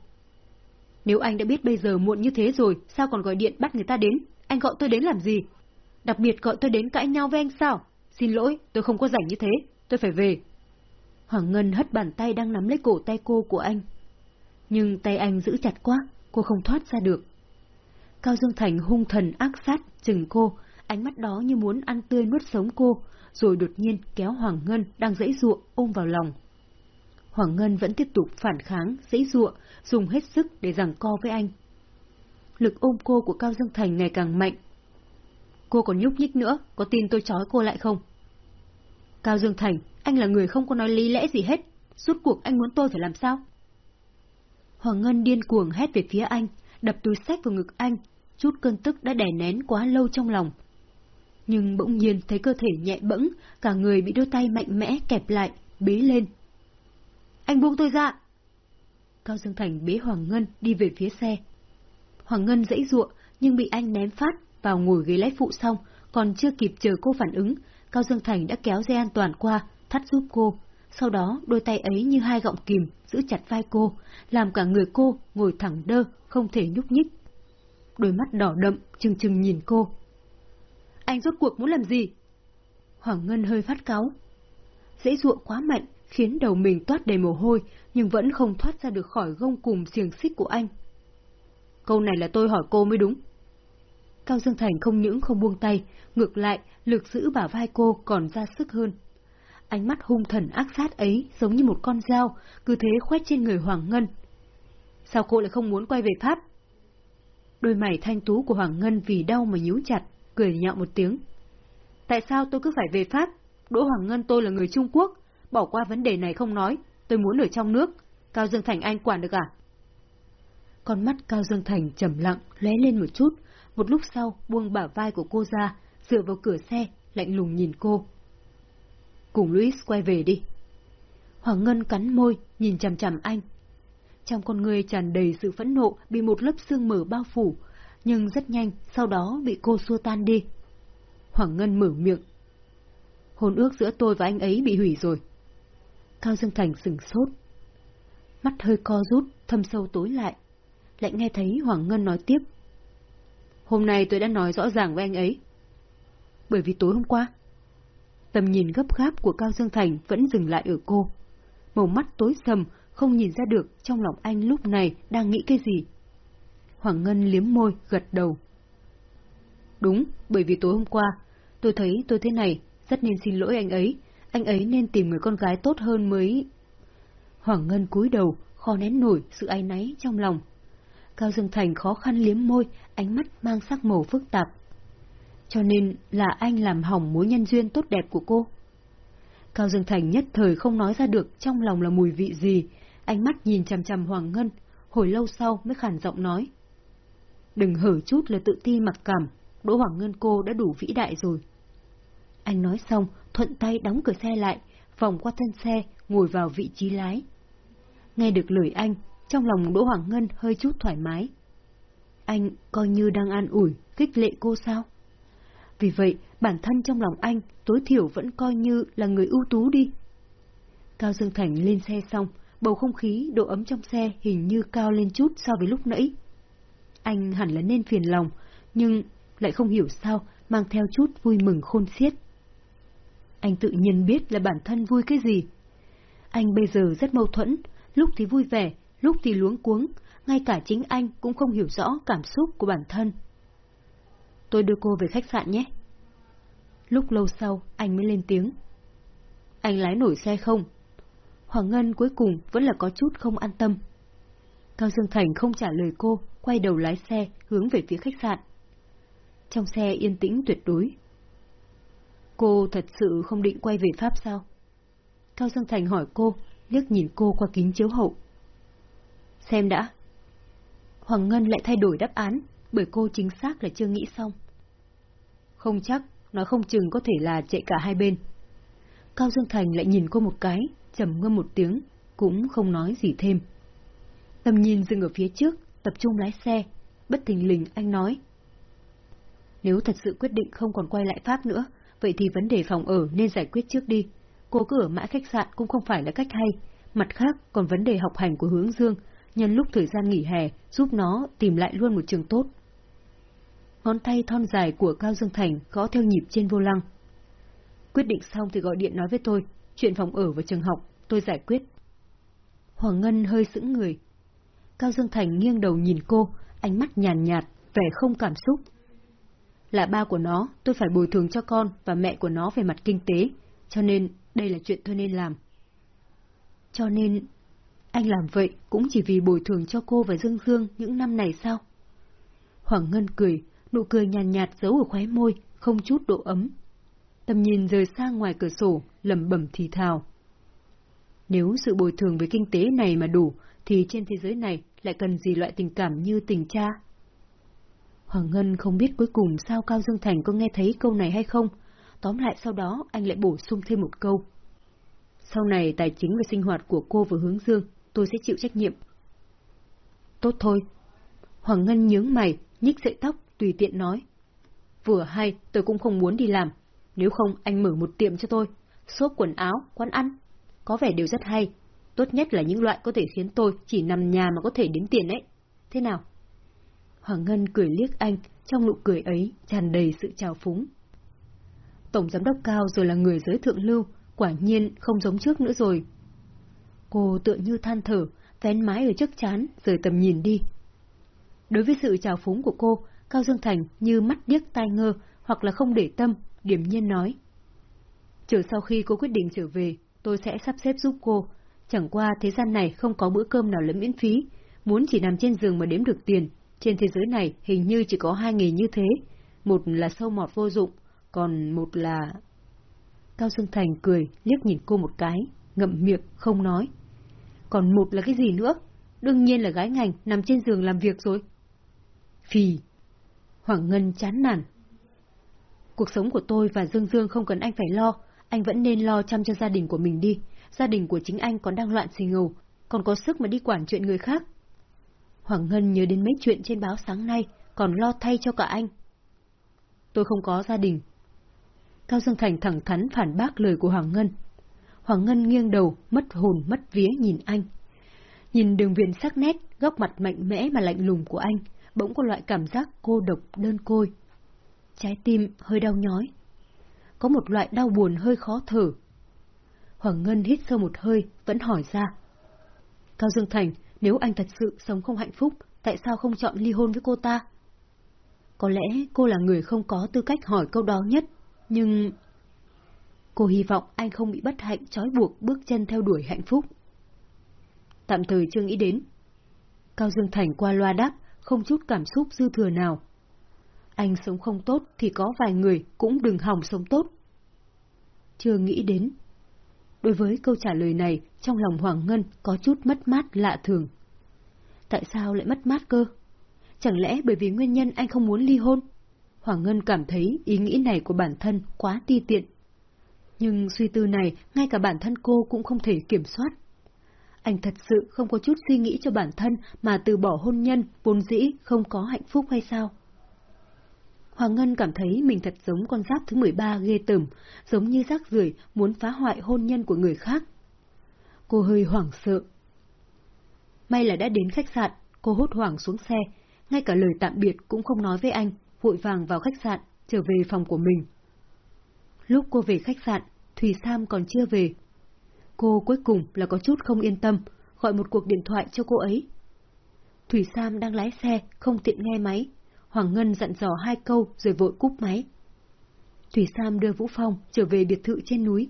Nếu anh đã biết bây giờ muộn như thế rồi, sao còn gọi điện bắt người ta đến? Anh gọi tôi đến làm gì? Đặc biệt gọi tôi đến cãi nhau với anh sao? Xin lỗi, tôi không có rảnh như thế, tôi phải về. Hoàng Ngân hất bàn tay đang nắm lấy cổ tay cô của anh. Nhưng tay anh giữ chặt quá, cô không thoát ra được. Cao Dương Thành hung thần ác sát, chừng cô, ánh mắt đó như muốn ăn tươi nuốt sống cô, rồi đột nhiên kéo Hoàng Ngân đang dãy ruộng ôm vào lòng. Hoàng Ngân vẫn tiếp tục phản kháng, dãy dụa, dùng hết sức để giằng co với anh. Lực ôm cô của Cao Dương Thành ngày càng mạnh. Cô còn nhúc nhích nữa, có tin tôi trói cô lại không? Cao Dương Thành, anh là người không có nói lý lẽ gì hết. Suốt cuộc anh muốn tôi phải làm sao? Hoàng Ngân điên cuồng hét về phía anh, đập túi sách vào ngực anh, chút cơn tức đã đè nén quá lâu trong lòng. Nhưng bỗng nhiên thấy cơ thể nhẹ bẫng, cả người bị đôi tay mạnh mẽ kẹp lại, bế lên. Anh buông tôi ra! Cao Dương Thành bế Hoàng Ngân đi về phía xe. Hoàng Ngân dãy ruộng, nhưng bị anh ném phát vào ngồi ghế lái phụ xong, còn chưa kịp chờ cô phản ứng, Cao Dương Thành đã kéo dây an toàn qua, thắt giúp cô. Sau đó, đôi tay ấy như hai gọng kìm, giữ chặt vai cô, làm cả người cô ngồi thẳng đơ, không thể nhúc nhích. Đôi mắt đỏ đậm, chừng chừng nhìn cô. Anh rốt cuộc muốn làm gì? Hoàng Ngân hơi phát cáu. Dễ ruộng quá mạnh, khiến đầu mình toát đầy mồ hôi, nhưng vẫn không thoát ra được khỏi gông cùm xiềng xích của anh. Câu này là tôi hỏi cô mới đúng. Cao Dương Thành không những không buông tay, ngược lại, lực giữ bả vai cô còn ra sức hơn. Ánh mắt hung thần ác sát ấy giống như một con dao, cứ thế khoét trên người Hoàng Ngân. Sao cô lại không muốn quay về Pháp? Đôi mày thanh tú của Hoàng Ngân vì đau mà nhíu chặt, cười nhạo một tiếng. Tại sao tôi cứ phải về Pháp? Đỗ Hoàng Ngân tôi là người Trung Quốc, bỏ qua vấn đề này không nói, tôi muốn ở trong nước. Cao Dương Thành anh quản được à? Con mắt Cao Dương Thành trầm lặng, lóe lên một chút, một lúc sau buông bả vai của cô ra, dựa vào cửa xe, lạnh lùng nhìn cô. Cùng Luis quay về đi. Hoàng Ngân cắn môi, nhìn chằm chằm anh. Trong con người tràn đầy sự phẫn nộ bị một lớp sương mờ bao phủ, nhưng rất nhanh, sau đó bị cô xua tan đi. Hoàng Ngân mở miệng. Hôn ước giữa tôi và anh ấy bị hủy rồi. Cao Dương Thành sừng sốt. Mắt hơi co rút, thâm sâu tối lại. Lại nghe thấy Hoàng Ngân nói tiếp. Hôm nay tôi đã nói rõ ràng với anh ấy. Bởi vì tối hôm qua, tầm nhìn gấp gáp của Cao Dương Thành vẫn dừng lại ở cô. Màu mắt tối sầm, không nhìn ra được trong lòng anh lúc này đang nghĩ cái gì. Hoàng Ngân liếm môi, gật đầu. Đúng, bởi vì tối hôm qua, tôi thấy tôi thế này, rất nên xin lỗi anh ấy, anh ấy nên tìm người con gái tốt hơn mới... Hoàng Ngân cúi đầu, khó nén nổi sự áy náy trong lòng. Cao Dương Thành khó khăn liếm môi, ánh mắt mang sắc màu phức tạp. Cho nên là anh làm hỏng mối nhân duyên tốt đẹp của cô. Cao Dương Thành nhất thời không nói ra được trong lòng là mùi vị gì, ánh mắt nhìn chằm chằm Hoàng Ngân, hồi lâu sau mới khản giọng nói. Đừng hở chút là tự ti mặc cảm, Đỗ Hoàng Ngân cô đã đủ vĩ đại rồi. Anh nói xong, thuận tay đóng cửa xe lại, vòng qua thân xe, ngồi vào vị trí lái. Nghe được lời anh, trong lòng Đỗ Hoàng Ngân hơi chút thoải mái. Anh coi như đang an ủi, kích lệ cô sao? Vì vậy, bản thân trong lòng anh tối thiểu vẫn coi như là người ưu tú đi. Cao Dương Thành lên xe xong, bầu không khí, độ ấm trong xe hình như cao lên chút so với lúc nãy. Anh hẳn là nên phiền lòng, nhưng lại không hiểu sao mang theo chút vui mừng khôn xiết. Anh tự nhiên biết là bản thân vui cái gì. Anh bây giờ rất mâu thuẫn, lúc thì vui vẻ, lúc thì luống cuống, ngay cả chính anh cũng không hiểu rõ cảm xúc của bản thân. Tôi đưa cô về khách sạn nhé. Lúc lâu sau, anh mới lên tiếng. Anh lái nổi xe không? Hoàng Ngân cuối cùng vẫn là có chút không an tâm. Cao Dương Thành không trả lời cô, quay đầu lái xe hướng về phía khách sạn. Trong xe yên tĩnh tuyệt đối. Cô thật sự không định quay về Pháp sao? Cao Dương Thành hỏi cô, liếc nhìn cô qua kính chiếu hậu. Xem đã. Hoàng Ngân lại thay đổi đáp án, bởi cô chính xác là chưa nghĩ xong. Không chắc, nói không chừng có thể là chạy cả hai bên. Cao Dương Thành lại nhìn cô một cái, trầm ngâm một tiếng, cũng không nói gì thêm. Tầm nhìn dừng ở phía trước, tập trung lái xe, bất thình lình anh nói. Nếu thật sự quyết định không còn quay lại Pháp nữa, vậy thì vấn đề phòng ở nên giải quyết trước đi. cố cửa mãi khách sạn cũng không phải là cách hay. Mặt khác, còn vấn đề học hành của hướng dương, nhân lúc thời gian nghỉ hè, giúp nó tìm lại luôn một trường tốt. Ngón tay thon dài của Cao Dương Thành gõ theo nhịp trên vô lăng. Quyết định xong thì gọi điện nói với tôi, chuyện phòng ở và trường học, tôi giải quyết. Hoàng Ngân hơi sững người. Cao Dương Thành nghiêng đầu nhìn cô, ánh mắt nhàn nhạt, nhạt, vẻ không cảm xúc. Là ba của nó, tôi phải bồi thường cho con và mẹ của nó về mặt kinh tế, cho nên đây là chuyện tôi nên làm. Cho nên, anh làm vậy cũng chỉ vì bồi thường cho cô và Dương Dương những năm này sao? Hoàng Ngân cười, nụ cười nhàn nhạt, nhạt giấu ở khóe môi, không chút độ ấm. Tầm nhìn rời sang ngoài cửa sổ, lẩm bẩm thì thào. Nếu sự bồi thường về kinh tế này mà đủ, thì trên thế giới này lại cần gì loại tình cảm như tình cha? Hoàng Ngân không biết cuối cùng sao Cao Dương Thành có nghe thấy câu này hay không. Tóm lại sau đó anh lại bổ sung thêm một câu. Sau này tài chính và sinh hoạt của cô và hướng dương, tôi sẽ chịu trách nhiệm. Tốt thôi. Hoàng Ngân nhướng mày, nhích sợi tóc, tùy tiện nói. Vừa hay, tôi cũng không muốn đi làm. Nếu không, anh mở một tiệm cho tôi. Xốp quần áo, quán ăn. Có vẻ đều rất hay. Tốt nhất là những loại có thể khiến tôi chỉ nằm nhà mà có thể đếm tiền ấy. Thế nào? Hoàng Ngân cười liếc anh, trong nụ cười ấy tràn đầy sự trào phúng. Tổng giám đốc cao rồi là người giới thượng lưu, quả nhiên không giống trước nữa rồi. Cô tựa như than thở, vén mái ở trước chán, rời tầm nhìn đi. Đối với sự trào phúng của cô, Cao Dương Thành như mắt điếc tai ngơ, hoặc là không để tâm, điểm nhiên nói. Chờ sau khi cô quyết định trở về, tôi sẽ sắp xếp giúp cô. Chẳng qua thế gian này không có bữa cơm nào là miễn phí, muốn chỉ nằm trên giường mà đếm được tiền. Trên thế giới này hình như chỉ có hai nghề như thế, một là sâu mọt vô dụng, còn một là... Cao Dương Thành cười, liếc nhìn cô một cái, ngậm miệng, không nói. Còn một là cái gì nữa? Đương nhiên là gái ngành nằm trên giường làm việc rồi. Phì. Hoàng Ngân chán nản. Cuộc sống của tôi và Dương Dương không cần anh phải lo, anh vẫn nên lo chăm cho gia đình của mình đi. Gia đình của chính anh còn đang loạn xì ngầu, còn có sức mà đi quản chuyện người khác. Hoàng Ngân nhớ đến mấy chuyện trên báo sáng nay, còn lo thay cho cả anh. Tôi không có gia đình. Cao Dương Thành thẳng thắn phản bác lời của Hoàng Ngân. Hoàng Ngân nghiêng đầu, mất hồn mất vía nhìn anh. Nhìn đường viền sắc nét, góc mặt mạnh mẽ mà lạnh lùng của anh, bỗng có loại cảm giác cô độc đơn côi. Trái tim hơi đau nhói. Có một loại đau buồn hơi khó thở. Hoàng Ngân hít sâu một hơi, vẫn hỏi ra. Cao Dương Thành, nếu anh thật sự sống không hạnh phúc, tại sao không chọn ly hôn với cô ta? Có lẽ cô là người không có tư cách hỏi câu đó nhất, nhưng... Cô hy vọng anh không bị bất hạnh trói buộc bước chân theo đuổi hạnh phúc. Tạm thời chưa nghĩ đến. Cao Dương Thành qua loa đáp, không chút cảm xúc dư thừa nào. Anh sống không tốt thì có vài người cũng đừng hỏng sống tốt. Chưa nghĩ đến. Đối với câu trả lời này, trong lòng Hoàng Ngân có chút mất mát lạ thường. Tại sao lại mất mát cơ? Chẳng lẽ bởi vì nguyên nhân anh không muốn ly hôn? Hoàng Ngân cảm thấy ý nghĩ này của bản thân quá ti tiện. Nhưng suy tư này, ngay cả bản thân cô cũng không thể kiểm soát. Anh thật sự không có chút suy nghĩ cho bản thân mà từ bỏ hôn nhân, vốn dĩ không có hạnh phúc hay sao? Hoàng Ngân cảm thấy mình thật giống con giáp thứ 13 ghê tởm, giống như rác rưởi muốn phá hoại hôn nhân của người khác. Cô hơi hoảng sợ. May là đã đến khách sạn, cô hốt hoảng xuống xe, ngay cả lời tạm biệt cũng không nói với anh, vội vàng vào khách sạn, trở về phòng của mình. Lúc cô về khách sạn, Thùy Sam còn chưa về. Cô cuối cùng là có chút không yên tâm, gọi một cuộc điện thoại cho cô ấy. Thủy Sam đang lái xe, không tiện nghe máy. Hoàng Ngân dặn dò hai câu rồi vội cúp máy. Thủy Sam đưa Vũ Phong trở về biệt thự trên núi.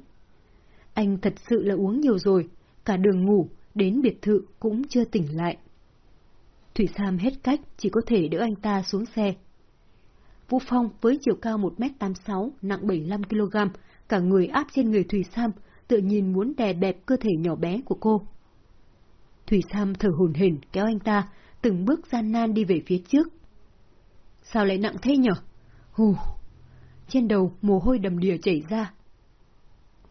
Anh thật sự là uống nhiều rồi, cả đường ngủ, đến biệt thự cũng chưa tỉnh lại. Thủy Sam hết cách, chỉ có thể đỡ anh ta xuống xe. Vũ Phong với chiều cao 1m86, nặng 75kg, cả người áp trên người Thủy Sam, tự nhìn muốn đè bẹp cơ thể nhỏ bé của cô. Thủy Sam thở hồn hển kéo anh ta, từng bước gian nan đi về phía trước. Sao lại nặng thế nhở? Hù! Trên đầu mồ hôi đầm đìa chảy ra.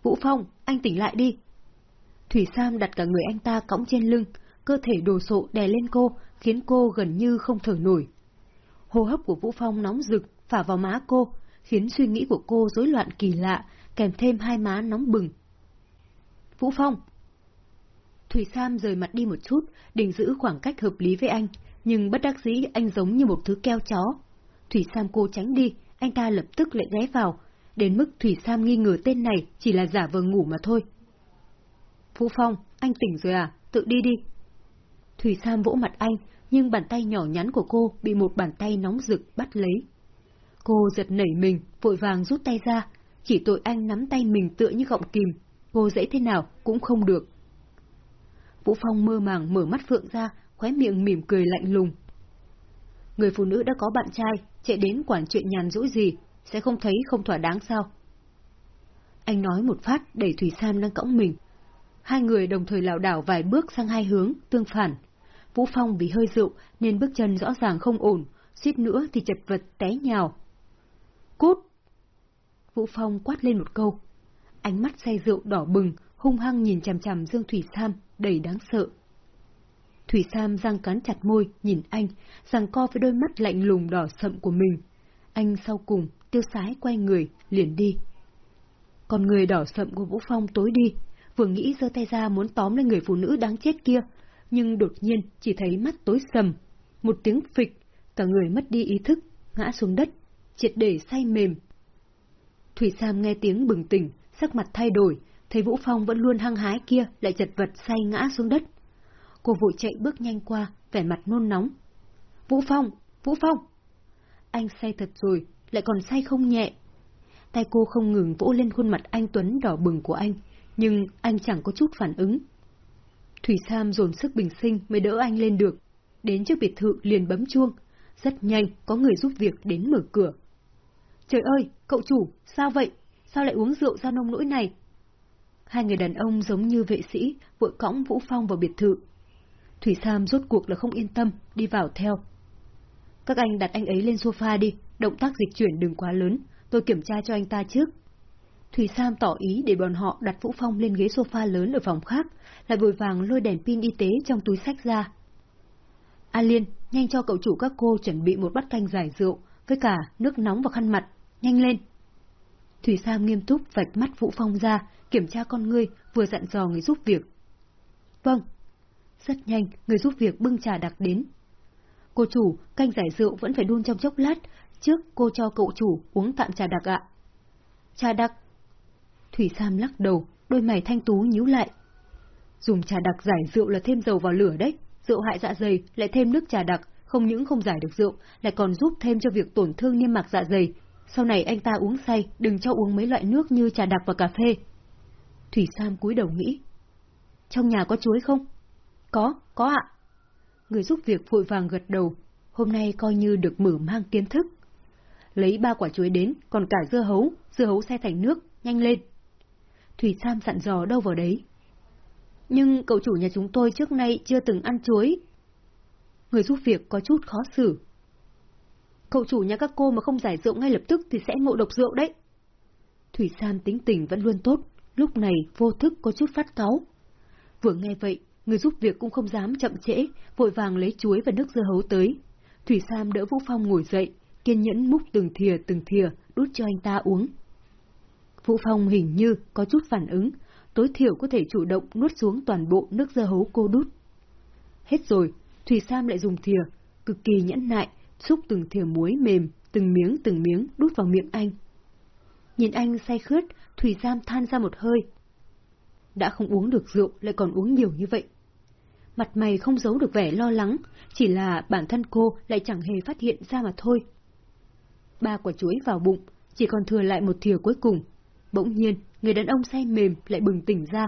Vũ Phong, anh tỉnh lại đi. Thủy Sam đặt cả người anh ta cõng trên lưng, cơ thể đồ sộ đè lên cô, khiến cô gần như không thở nổi. Hô hấp của Vũ Phong nóng rực, phả vào má cô, khiến suy nghĩ của cô rối loạn kỳ lạ, kèm thêm hai má nóng bừng. Vũ Phong! Thủy Sam rời mặt đi một chút, định giữ khoảng cách hợp lý với anh, nhưng bất đắc dĩ anh giống như một thứ keo chó. Thủy Sam cô tránh đi, anh ta lập tức lại ghé vào, đến mức Thủy Sam nghi ngờ tên này chỉ là giả vờ ngủ mà thôi. Phú Phong, anh tỉnh rồi à? Tự đi đi. Thủy Sam vỗ mặt anh, nhưng bàn tay nhỏ nhắn của cô bị một bàn tay nóng rực bắt lấy. Cô giật nảy mình, vội vàng rút tay ra, chỉ tội anh nắm tay mình tựa như gọng kìm, cô dễ thế nào cũng không được. Vũ Phong mơ màng mở mắt phượng ra, khóe miệng mỉm cười lạnh lùng. Người phụ nữ đã có bạn trai, chạy đến quản chuyện nhàn rỗi gì, sẽ không thấy không thỏa đáng sao? Anh nói một phát đẩy Thủy Sam đang cõng mình. Hai người đồng thời lảo đảo vài bước sang hai hướng, tương phản. Vũ Phong vì hơi rượu nên bước chân rõ ràng không ổn, suýt nữa thì chật vật té nhào. Cút! Vũ Phong quát lên một câu. Ánh mắt say rượu đỏ bừng, hung hăng nhìn chằm chằm Dương Thủy Sam, đầy đáng sợ. Thủy Sam răng cắn chặt môi, nhìn anh, giằng co với đôi mắt lạnh lùng đỏ sậm của mình. Anh sau cùng, tiêu sái quay người, liền đi. Còn người đỏ sậm của Vũ Phong tối đi, vừa nghĩ giơ tay ra muốn tóm lên người phụ nữ đáng chết kia, nhưng đột nhiên chỉ thấy mắt tối sầm. Một tiếng phịch, cả người mất đi ý thức, ngã xuống đất, triệt để say mềm. Thủy Sam nghe tiếng bừng tỉnh, sắc mặt thay đổi, thấy Vũ Phong vẫn luôn hăng hái kia lại chật vật say ngã xuống đất. Cô vội chạy bước nhanh qua, vẻ mặt nôn nóng. Vũ Phong! Vũ Phong! Anh say thật rồi, lại còn say không nhẹ. Tay cô không ngừng vỗ lên khuôn mặt anh Tuấn đỏ bừng của anh, nhưng anh chẳng có chút phản ứng. Thủy Sam dồn sức bình sinh mới đỡ anh lên được. Đến trước biệt thự liền bấm chuông. Rất nhanh, có người giúp việc đến mở cửa. Trời ơi, cậu chủ, sao vậy? sao lại uống rượu ra nông nỗi này? Hai người đàn ông giống như vệ sĩ, vội cõng Vũ Phong vào biệt thự. Thủy Sam rốt cuộc là không yên tâm, đi vào theo. Các anh đặt anh ấy lên sofa đi, động tác dịch chuyển đừng quá lớn, tôi kiểm tra cho anh ta trước. Thủy Sam tỏ ý để bọn họ đặt Vũ Phong lên ghế sofa lớn ở phòng khác, lại vội vàng lôi đèn pin y tế trong túi sách ra. A Liên, nhanh cho cậu chủ các cô chuẩn bị một bát canh giải rượu, với cả nước nóng và khăn mặt, nhanh lên. Thủy Sam nghiêm túc vạch mắt Vũ Phong ra, kiểm tra con ngươi, vừa dặn dò người giúp việc. Vâng. Rất nhanh, người giúp việc bưng trà đặc đến. Cô chủ, canh giải rượu vẫn phải đun trong chốc lát, trước cô cho cậu chủ uống tạm trà đặc ạ. Trà đặc? Thủy Sam lắc đầu, đôi mày thanh tú nhíu lại. Dùng trà đặc giải rượu là thêm dầu vào lửa đấy, rượu hại dạ dày lại thêm nước trà đặc, không những không giải được rượu, lại còn giúp thêm cho việc tổn thương niêm mạc dạ dày. Sau này anh ta uống say, đừng cho uống mấy loại nước như trà đặc và cà phê. Thủy Sam cúi đầu nghĩ. Trong nhà có chuối không? Có, có ạ. Người giúp việc vội vàng gật đầu, hôm nay coi như được mở mang kiến thức. Lấy ba quả chuối đến, còn cả dưa hấu, dưa hấu xe thành nước, nhanh lên. Thủy Sam dặn dò đâu vào đấy. Nhưng cậu chủ nhà chúng tôi trước nay chưa từng ăn chuối. Người giúp việc có chút khó xử. Cậu chủ nhà các cô mà không giải rượu ngay lập tức thì sẽ ngộ độc rượu đấy. Thủy Sam tính tình vẫn luôn tốt, lúc này vô thức có chút phát cáu. Vừa nghe vậy, người giúp việc cũng không dám chậm trễ, vội vàng lấy chuối và nước dưa hấu tới. Thủy Sam đỡ Vũ Phong ngồi dậy, kiên nhẫn múc từng thìa từng thìa, đút cho anh ta uống. Vũ Phong hình như có chút phản ứng, tối thiểu có thể chủ động nuốt xuống toàn bộ nước dưa hấu cô đút. Hết rồi, Thủy Sam lại dùng thìa, cực kỳ nhẫn nại, xúc từng thìa muối mềm, từng miếng từng miếng đút vào miệng anh. Nhìn anh say khướt, Thủy Sam than ra một hơi. Đã không uống được rượu lại còn uống nhiều như vậy. Mặt mày không giấu được vẻ lo lắng, chỉ là bản thân cô lại chẳng hề phát hiện ra mà thôi. Ba quả chuối vào bụng, chỉ còn thừa lại một thìa cuối cùng. Bỗng nhiên, người đàn ông say mềm lại bừng tỉnh ra.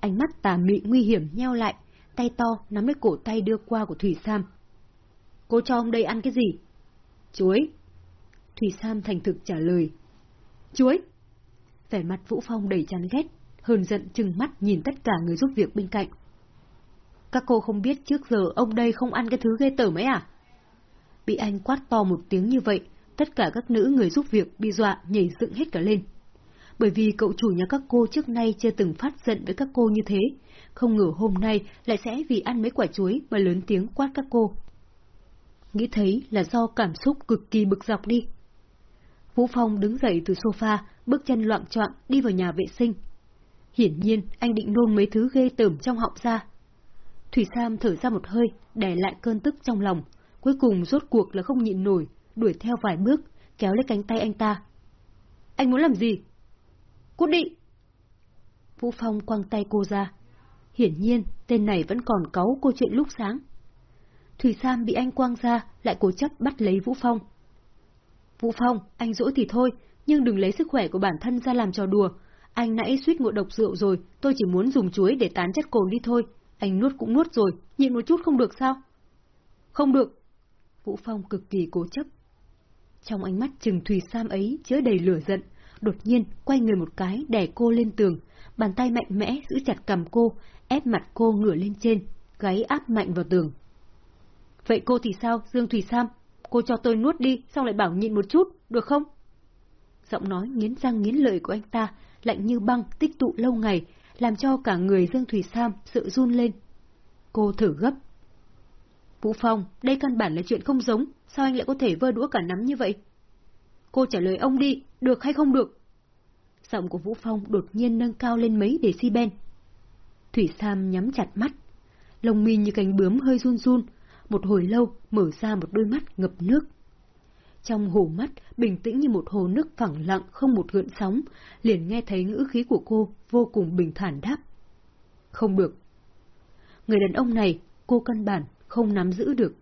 Ánh mắt tà mị nguy hiểm nheo lại, tay to nắm lấy cổ tay đưa qua của Thủy Sam. Cô cho ông đây ăn cái gì? Chuối. Thủy Sam thành thực trả lời. Chuối! Vẻ mặt Vũ Phong đầy chán ghét, hờn giận chừng mắt nhìn tất cả người giúp việc bên cạnh. Các cô không biết trước giờ ông đây không ăn cái thứ ghê tởm ấy à? Bị anh quát to một tiếng như vậy, tất cả các nữ người giúp việc bị dọa nhảy dựng hết cả lên. Bởi vì cậu chủ nhà các cô trước nay chưa từng phát giận với các cô như thế, không ngờ hôm nay lại sẽ vì ăn mấy quả chuối mà lớn tiếng quát các cô. Nghĩ thấy là do cảm xúc cực kỳ bực dọc đi. Vũ Phong đứng dậy từ sofa, bước chân loạn trọn đi vào nhà vệ sinh. Hiển nhiên, anh định nôn mấy thứ ghê tởm trong họng ra. Thủy Sam thở ra một hơi, đè lại cơn tức trong lòng. Cuối cùng rốt cuộc là không nhịn nổi, đuổi theo vài bước, kéo lấy cánh tay anh ta. Anh muốn làm gì? Cút đi! Vũ Phong quăng tay cô ra. Hiển nhiên, tên này vẫn còn cáu câu chuyện lúc sáng. Thủy Sam bị anh quăng ra, lại cố chấp bắt lấy Vũ Phong. Vũ Phong, anh dỗi thì thôi, nhưng đừng lấy sức khỏe của bản thân ra làm trò đùa. Anh nãy suýt ngộ độc rượu rồi, tôi chỉ muốn dùng chuối để tán chất cồn đi thôi. Anh nuốt cũng nuốt rồi, nhịn một chút không được sao? Không được. Vũ Phong cực kỳ cố chấp. Trong ánh mắt trừng Thùy Sam ấy chứa đầy lửa giận, đột nhiên quay người một cái đè cô lên tường, bàn tay mạnh mẽ giữ chặt cầm cô, ép mặt cô ngửa lên trên, gáy áp mạnh vào tường. Vậy cô thì sao, Dương Thùy Sam? Cô cho tôi nuốt đi, xong lại bảo nhịn một chút, được không? Giọng nói nghiến răng nghiến lợi của anh ta, lạnh như băng, tích tụ lâu ngày, làm cho cả người Dương Thủy Sam sự run lên. Cô thử gấp. Vũ Phong, đây căn bản là chuyện không giống, sao anh lại có thể vơ đũa cả nắm như vậy? Cô trả lời ông đi, được hay không được? Giọng của Vũ Phong đột nhiên nâng cao lên mấy decibel. Thủy Sam nhắm chặt mắt, lông mi như cánh bướm hơi run run, một hồi lâu mở ra một đôi mắt ngập nước. Trong hồ mắt, bình tĩnh như một hồ nước phẳng lặng không một gợn sóng, liền nghe thấy ngữ khí của cô vô cùng bình thản đáp. Không được. Người đàn ông này, cô căn bản không nắm giữ được.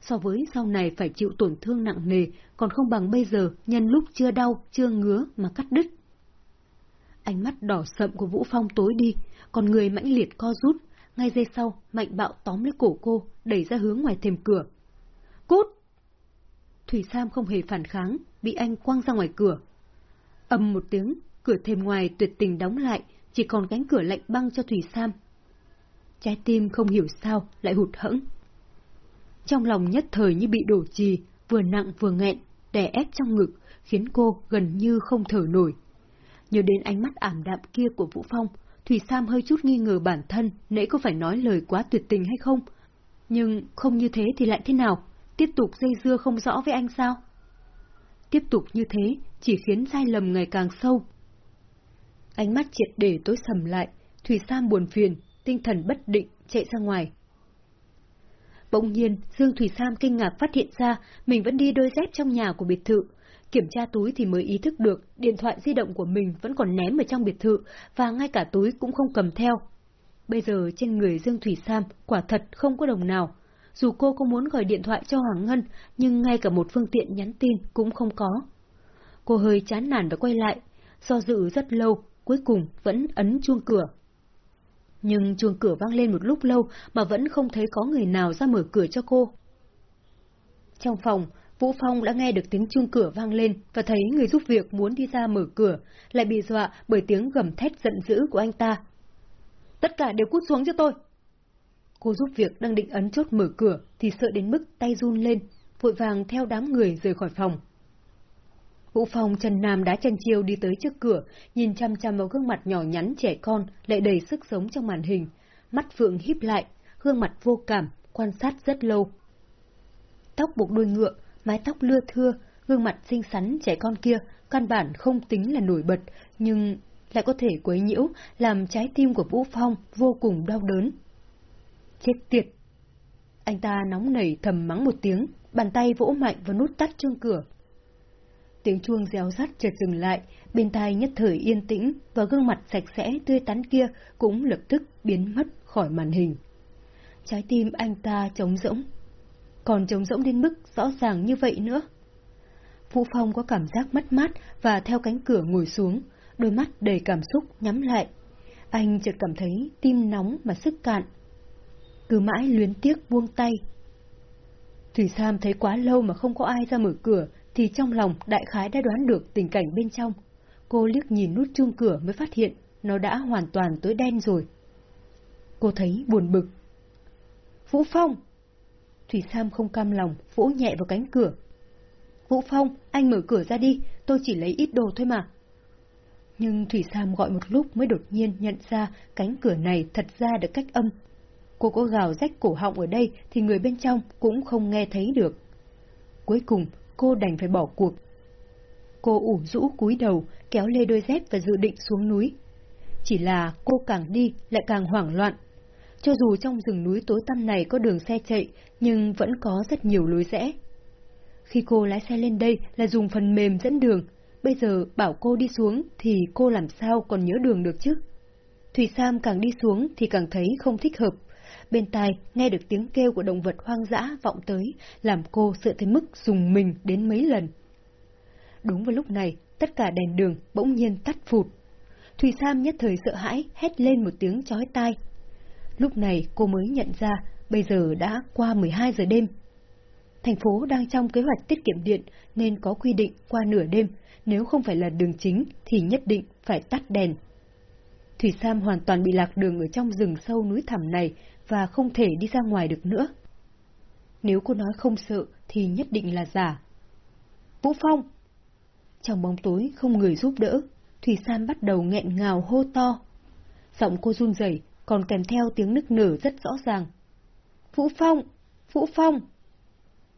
So với sau này phải chịu tổn thương nặng nề, còn không bằng bây giờ nhân lúc chưa đau, chưa ngứa mà cắt đứt. Ánh mắt đỏ sậm của Vũ Phong tối đi, còn người mãnh liệt co rút, ngay giây sau, mạnh bạo tóm lấy cổ cô, đẩy ra hướng ngoài thềm cửa. Cút! Thủy Sam không hề phản kháng, bị anh quăng ra ngoài cửa. Âm một tiếng, cửa thêm ngoài tuyệt tình đóng lại, chỉ còn cánh cửa lạnh băng cho Thủy Sam. Trái tim không hiểu sao lại hụt hẫng. Trong lòng nhất thời như bị đổ trì, vừa nặng vừa nghẹn, đè ép trong ngực, khiến cô gần như không thở nổi. Nhớ đến ánh mắt ảm đạm kia của Vũ Phong, Thủy Sam hơi chút nghi ngờ bản thân, nãy có phải nói lời quá tuyệt tình hay không? Nhưng không như thế thì lại thế nào? Tiếp tục dây dưa không rõ với anh sao? Tiếp tục như thế chỉ khiến sai lầm ngày càng sâu. Ánh mắt triệt để tối sầm lại, Thủy Sam buồn phiền, tinh thần bất định chạy ra ngoài. Bỗng nhiên, Dương Thủy Sam kinh ngạc phát hiện ra mình vẫn đi đôi dép trong nhà của biệt thự. Kiểm tra túi thì mới ý thức được điện thoại di động của mình vẫn còn ném ở trong biệt thự và ngay cả túi cũng không cầm theo. Bây giờ trên người Dương Thủy Sam quả thật không có đồng nào. Dù cô có muốn gọi điện thoại cho Hoàng Ngân, nhưng ngay cả một phương tiện nhắn tin cũng không có. Cô hơi chán nản và quay lại, do dự rất lâu, cuối cùng vẫn ấn chuông cửa. Nhưng chuông cửa vang lên một lúc lâu mà vẫn không thấy có người nào ra mở cửa cho cô. Trong phòng, Vũ Phong đã nghe được tiếng chuông cửa vang lên và thấy người giúp việc muốn đi ra mở cửa, lại bị dọa bởi tiếng gầm thét giận dữ của anh ta. Tất cả đều cút xuống cho tôi! Cô giúp việc đang định ấn chốt mở cửa thì sợ đến mức tay run lên, vội vàng theo đám người rời khỏi phòng. Vũ Phong trần nam đá chân chiêu đi tới trước cửa, nhìn chăm chăm vào gương mặt nhỏ nhắn trẻ con, lại đầy sức sống trong màn hình. Mắt Phượng híp lại, gương mặt vô cảm, quan sát rất lâu. Tóc buộc đuôi ngựa, mái tóc lưa thưa, gương mặt xinh xắn trẻ con kia, căn bản không tính là nổi bật, nhưng lại có thể quấy nhiễu, làm trái tim của Vũ Phong vô cùng đau đớn. Chết tiệt! Anh ta nóng nảy thầm mắng một tiếng, bàn tay vỗ mạnh vào nút tắt chuông cửa. Tiếng chuông réo rắt chợt dừng lại, bên tai nhất thời yên tĩnh và gương mặt sạch sẽ tươi tắn kia cũng lập tức biến mất khỏi màn hình. Trái tim anh ta trống rỗng. Còn trống rỗng đến mức rõ ràng như vậy nữa. Vũ Phong có cảm giác mất mát và theo cánh cửa ngồi xuống, đôi mắt đầy cảm xúc nhắm lại. Anh chợt cảm thấy tim nóng mà sức cạn. Cứ mãi luyến tiếc buông tay. Thủy Sam thấy quá lâu mà không có ai ra mở cửa, thì trong lòng đại khái đã đoán được tình cảnh bên trong. Cô liếc nhìn nút chuông cửa mới phát hiện nó đã hoàn toàn tối đen rồi. Cô thấy buồn bực. Vũ Phong! Thủy Sam không cam lòng, vỗ nhẹ vào cánh cửa. Vũ Phong, anh mở cửa ra đi, tôi chỉ lấy ít đồ thôi mà. Nhưng Thủy Sam gọi một lúc mới đột nhiên nhận ra cánh cửa này thật ra được cách âm. Cô có gào rách cổ họng ở đây thì người bên trong cũng không nghe thấy được. Cuối cùng, cô đành phải bỏ cuộc. Cô ủ rũ cúi đầu, kéo lê đôi dép và dự định xuống núi. Chỉ là cô càng đi lại càng hoảng loạn. Cho dù trong rừng núi tối tăm này có đường xe chạy, nhưng vẫn có rất nhiều lối rẽ. Khi cô lái xe lên đây là dùng phần mềm dẫn đường, bây giờ bảo cô đi xuống thì cô làm sao còn nhớ đường được chứ? Thủy Sam càng đi xuống thì càng thấy không thích hợp bên tai nghe được tiếng kêu của động vật hoang dã vọng tới, làm cô sợ tới mức dùng mình đến mấy lần. Đúng vào lúc này, tất cả đèn đường bỗng nhiên tắt phụt. Thùy Sam nhất thời sợ hãi, hét lên một tiếng chói tai. Lúc này cô mới nhận ra, bây giờ đã qua 12 giờ đêm. Thành phố đang trong kế hoạch tiết kiệm điện nên có quy định qua nửa đêm, nếu không phải là đường chính thì nhất định phải tắt đèn. Thủy Sam hoàn toàn bị lạc đường ở trong rừng sâu núi thẳm này, và không thể đi ra ngoài được nữa. Nếu cô nói không sợ thì nhất định là giả. Vũ Phong! Trong bóng tối không người giúp đỡ, Thủy Sam bắt đầu nghẹn ngào hô to. Giọng cô run rẩy, còn kèm theo tiếng nức nở rất rõ ràng. Vũ Phong! Vũ Phong!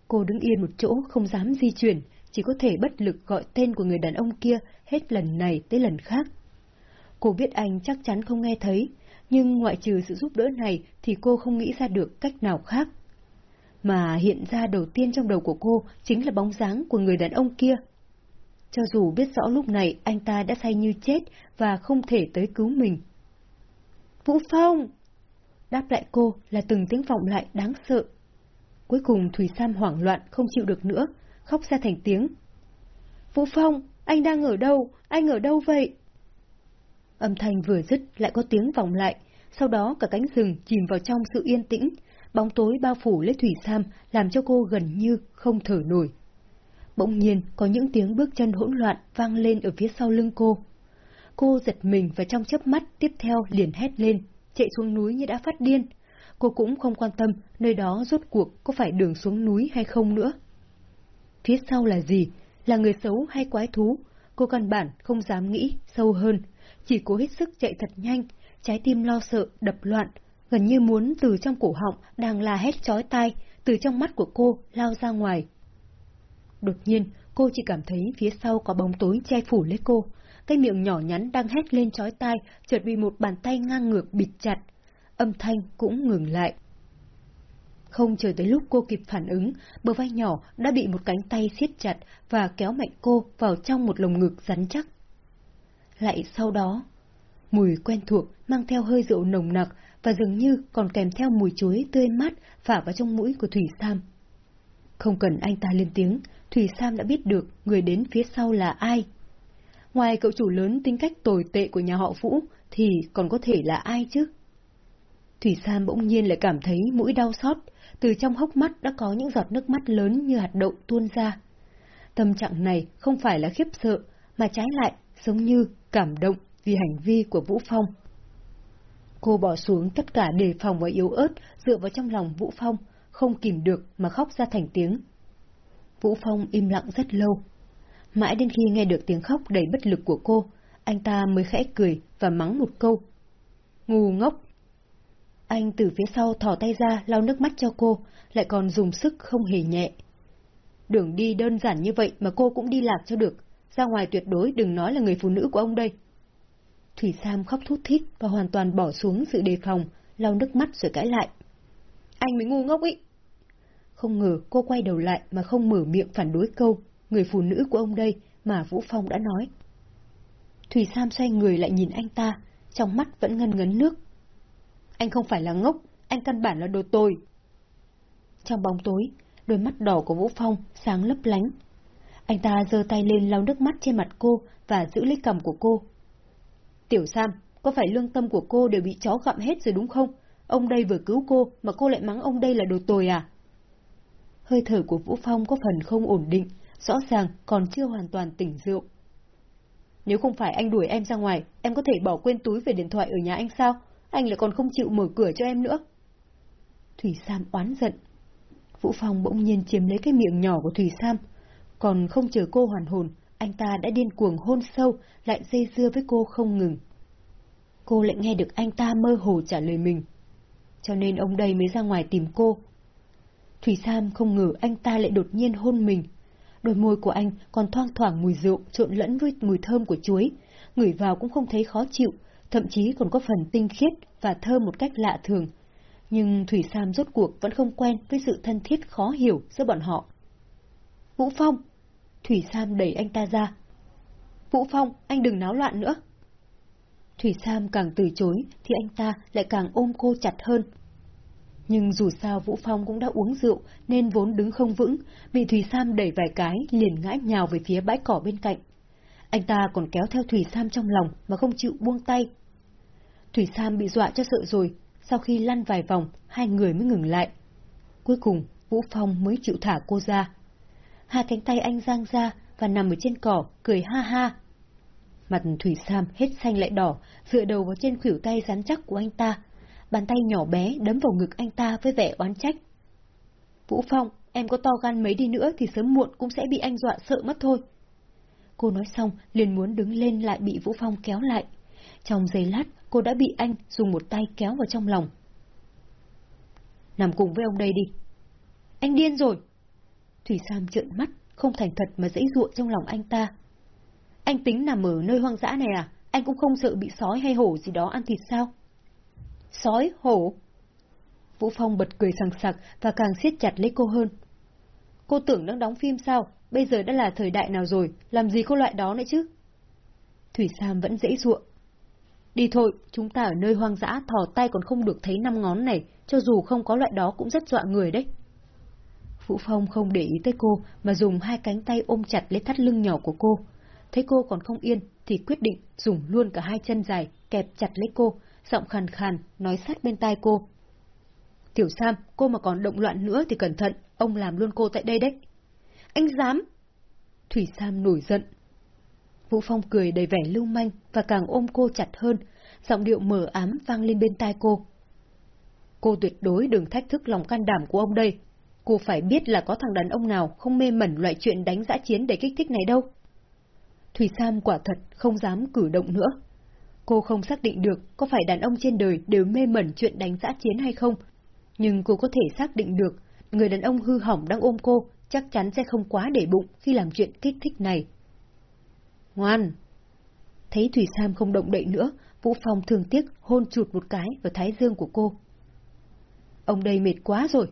Cô đứng yên một chỗ không dám di chuyển, chỉ có thể bất lực gọi tên của người đàn ông kia hết lần này tới lần khác. Cô biết anh chắc chắn không nghe thấy, nhưng ngoại trừ sự giúp đỡ này thì cô không nghĩ ra được cách nào khác. Mà hiện ra đầu tiên trong đầu của cô chính là bóng dáng của người đàn ông kia. Cho dù biết rõ lúc này anh ta đã say như chết và không thể tới cứu mình. Vũ Phong! Đáp lại cô là từng tiếng vọng lại đáng sợ. Cuối cùng Thủy Sam hoảng loạn không chịu được nữa, khóc ra thành tiếng. Vũ Phong, anh đang ở đâu? Anh ở đâu vậy? Âm thanh vừa dứt lại có tiếng vọng lại, sau đó cả cánh rừng chìm vào trong sự yên tĩnh, bóng tối bao phủ lấy Thủy Sam làm cho cô gần như không thở nổi. Bỗng nhiên có những tiếng bước chân hỗn loạn vang lên ở phía sau lưng cô. Cô giật mình và trong chớp mắt tiếp theo liền hét lên, chạy xuống núi như đã phát điên. Cô cũng không quan tâm nơi đó rốt cuộc có phải đường xuống núi hay không nữa. Phía sau là gì? Là người xấu hay quái thú? Cô căn bản không dám nghĩ sâu hơn, chỉ cố hết sức chạy thật nhanh, trái tim lo sợ, đập loạn, gần như muốn từ trong cổ họng đang la hét chói tai, từ trong mắt của cô lao ra ngoài. Đột nhiên, cô chỉ cảm thấy phía sau có bóng tối che phủ lấy cô, cái miệng nhỏ nhắn đang hét lên chói tai, chợt bị một bàn tay ngang ngược bịt chặt. Âm thanh cũng ngừng lại. Không chờ tới lúc cô kịp phản ứng, bờ vai nhỏ đã bị một cánh tay siết chặt và kéo mạnh cô vào trong một lồng ngực rắn chắc. Lại sau đó, mùi quen thuộc mang theo hơi rượu nồng nặc và dường như còn kèm theo mùi chuối tươi mát phả vào trong mũi của Thủy Sam. Không cần anh ta lên tiếng, Thủy Sam đã biết được người đến phía sau là ai. Ngoài cậu chủ lớn tính cách tồi tệ của nhà họ Vũ, thì còn có thể là ai chứ? Thủy Sam bỗng nhiên lại cảm thấy mũi đau xót, từ trong hốc mắt đã có những giọt nước mắt lớn như hạt đậu tuôn ra. Tâm trạng này không phải là khiếp sợ, mà trái lại giống như cảm động vì hành vi của Vũ Phong. Cô bỏ xuống tất cả đề phòng và yếu ớt dựa vào trong lòng Vũ Phong, không kìm được mà khóc ra thành tiếng. Vũ Phong im lặng rất lâu. Mãi đến khi nghe được tiếng khóc đầy bất lực của cô, anh ta mới khẽ cười và mắng một câu. Ngu ngốc! Anh từ phía sau thò tay ra lau nước mắt cho cô, lại còn dùng sức không hề nhẹ. Đường đi đơn giản như vậy mà cô cũng đi lạc cho được, ra ngoài tuyệt đối đừng nói là người phụ nữ của ông đây. Thủy Sam khóc thút thít và hoàn toàn bỏ xuống sự đề phòng, lau nước mắt rồi cãi lại. Anh mới ngu ngốc ý! Không ngờ cô quay đầu lại mà không mở miệng phản đối câu, người phụ nữ của ông đây mà Vũ Phong đã nói. Thủy Sam xoay người lại nhìn anh ta, trong mắt vẫn ngân ngấn nước. Anh không phải là ngốc, anh căn bản là đồ tồi. Trong bóng tối, đôi mắt đỏ của Vũ Phong sáng lấp lánh. Anh ta giơ tay lên lau nước mắt trên mặt cô và giữ lấy cầm của cô. Tiểu Sam, có phải lương tâm của cô đều bị chó gặm hết rồi đúng không? Ông đây vừa cứu cô mà cô lại mắng ông đây là đồ tồi à? Hơi thở của Vũ Phong có phần không ổn định, rõ ràng còn chưa hoàn toàn tỉnh rượu. Nếu không phải anh đuổi em ra ngoài, em có thể bỏ quên túi về điện thoại ở nhà anh sao? Anh lại còn không chịu mở cửa cho em nữa. Thủy Sam oán giận. Vũ Phong bỗng nhiên chiếm lấy cái miệng nhỏ của Thủy Sam. Còn không chờ cô hoàn hồn, anh ta đã điên cuồng hôn sâu, lại dây dưa với cô không ngừng. Cô lại nghe được anh ta mơ hồ trả lời mình. Cho nên ông đây mới ra ngoài tìm cô. Thủy Sam không ngờ anh ta lại đột nhiên hôn mình. Đôi môi của anh còn thoang thoảng mùi rượu trộn lẫn với mùi thơm của chuối, ngửi vào cũng không thấy khó chịu, thậm chí còn có phần tinh khiết và thơm một cách lạ thường. Nhưng Thủy Sam rốt cuộc vẫn không quen với sự thân thiết khó hiểu giữa bọn họ. Vũ Phong! Thủy Sam đẩy anh ta ra. Vũ Phong, anh đừng náo loạn nữa. Thủy Sam càng từ chối thì anh ta lại càng ôm cô chặt hơn. Nhưng dù sao Vũ Phong cũng đã uống rượu nên vốn đứng không vững, bị Thủy Sam đẩy vài cái liền ngã nhào về phía bãi cỏ bên cạnh. Anh ta còn kéo theo Thủy Sam trong lòng mà không chịu buông tay. Thủy Sam bị dọa cho sợ rồi, sau khi lăn vài vòng, hai người mới ngừng lại. Cuối cùng, Vũ Phong mới chịu thả cô ra. Hai cánh tay anh giang ra và nằm ở trên cỏ, cười ha ha. Mặt Thủy Sam hết xanh lại đỏ, dựa đầu vào trên khuỷu tay rắn chắc của anh ta. Bàn tay nhỏ bé đấm vào ngực anh ta với vẻ oán trách. Vũ Phong, em có to gan mấy đi nữa thì sớm muộn cũng sẽ bị anh dọa sợ mất thôi. Cô nói xong, liền muốn đứng lên lại bị Vũ Phong kéo lại. Trong giây lát, cô đã bị anh dùng một tay kéo vào trong lòng. Nằm cùng với ông đây đi. Anh điên rồi. Thủy Sam trợn mắt, không thành thật mà dãy ruộng trong lòng anh ta. Anh tính nằm ở nơi hoang dã này à? Anh cũng không sợ bị sói hay hổ gì đó ăn thịt sao? Sói, hổ? Vũ Phong bật cười sằng sặc và càng siết chặt lấy cô hơn. Cô tưởng đang đóng phim sao? Bây giờ đã là thời đại nào rồi, làm gì có loại đó nữa chứ? Thủy Sam vẫn dễ ruộng. Đi thôi, chúng ta ở nơi hoang dã thò tay còn không được thấy năm ngón này, cho dù không có loại đó cũng rất dọa người đấy. Vũ Phong không để ý tới cô, mà dùng hai cánh tay ôm chặt lấy thắt lưng nhỏ của cô. Thấy cô còn không yên, thì quyết định dùng luôn cả hai chân dài, kẹp chặt lấy cô, giọng khàn khàn, nói sát bên tai cô. Tiểu Sam, cô mà còn động loạn nữa thì cẩn thận, ông làm luôn cô tại đây đấy. Anh dám! Thủy Sam nổi giận. Vũ Phong cười đầy vẻ lưu manh và càng ôm cô chặt hơn, giọng điệu mờ ám vang lên bên tai cô. Cô tuyệt đối đừng thách thức lòng can đảm của ông đây. Cô phải biết là có thằng đàn ông nào không mê mẩn loại chuyện đánh giã chiến để kích thích này đâu. Thủy Sam quả thật không dám cử động nữa. Cô không xác định được có phải đàn ông trên đời đều mê mẩn chuyện đánh giã chiến hay không, nhưng cô có thể xác định được người đàn ông hư hỏng đang ôm cô chắc chắn sẽ không quá để bụng khi làm chuyện kích thích này. Ngoan! Thấy Thủy Sam không động đậy nữa, Vũ Phong thường tiếc hôn chụt một cái ở thái dương của cô. Ông đây mệt quá rồi.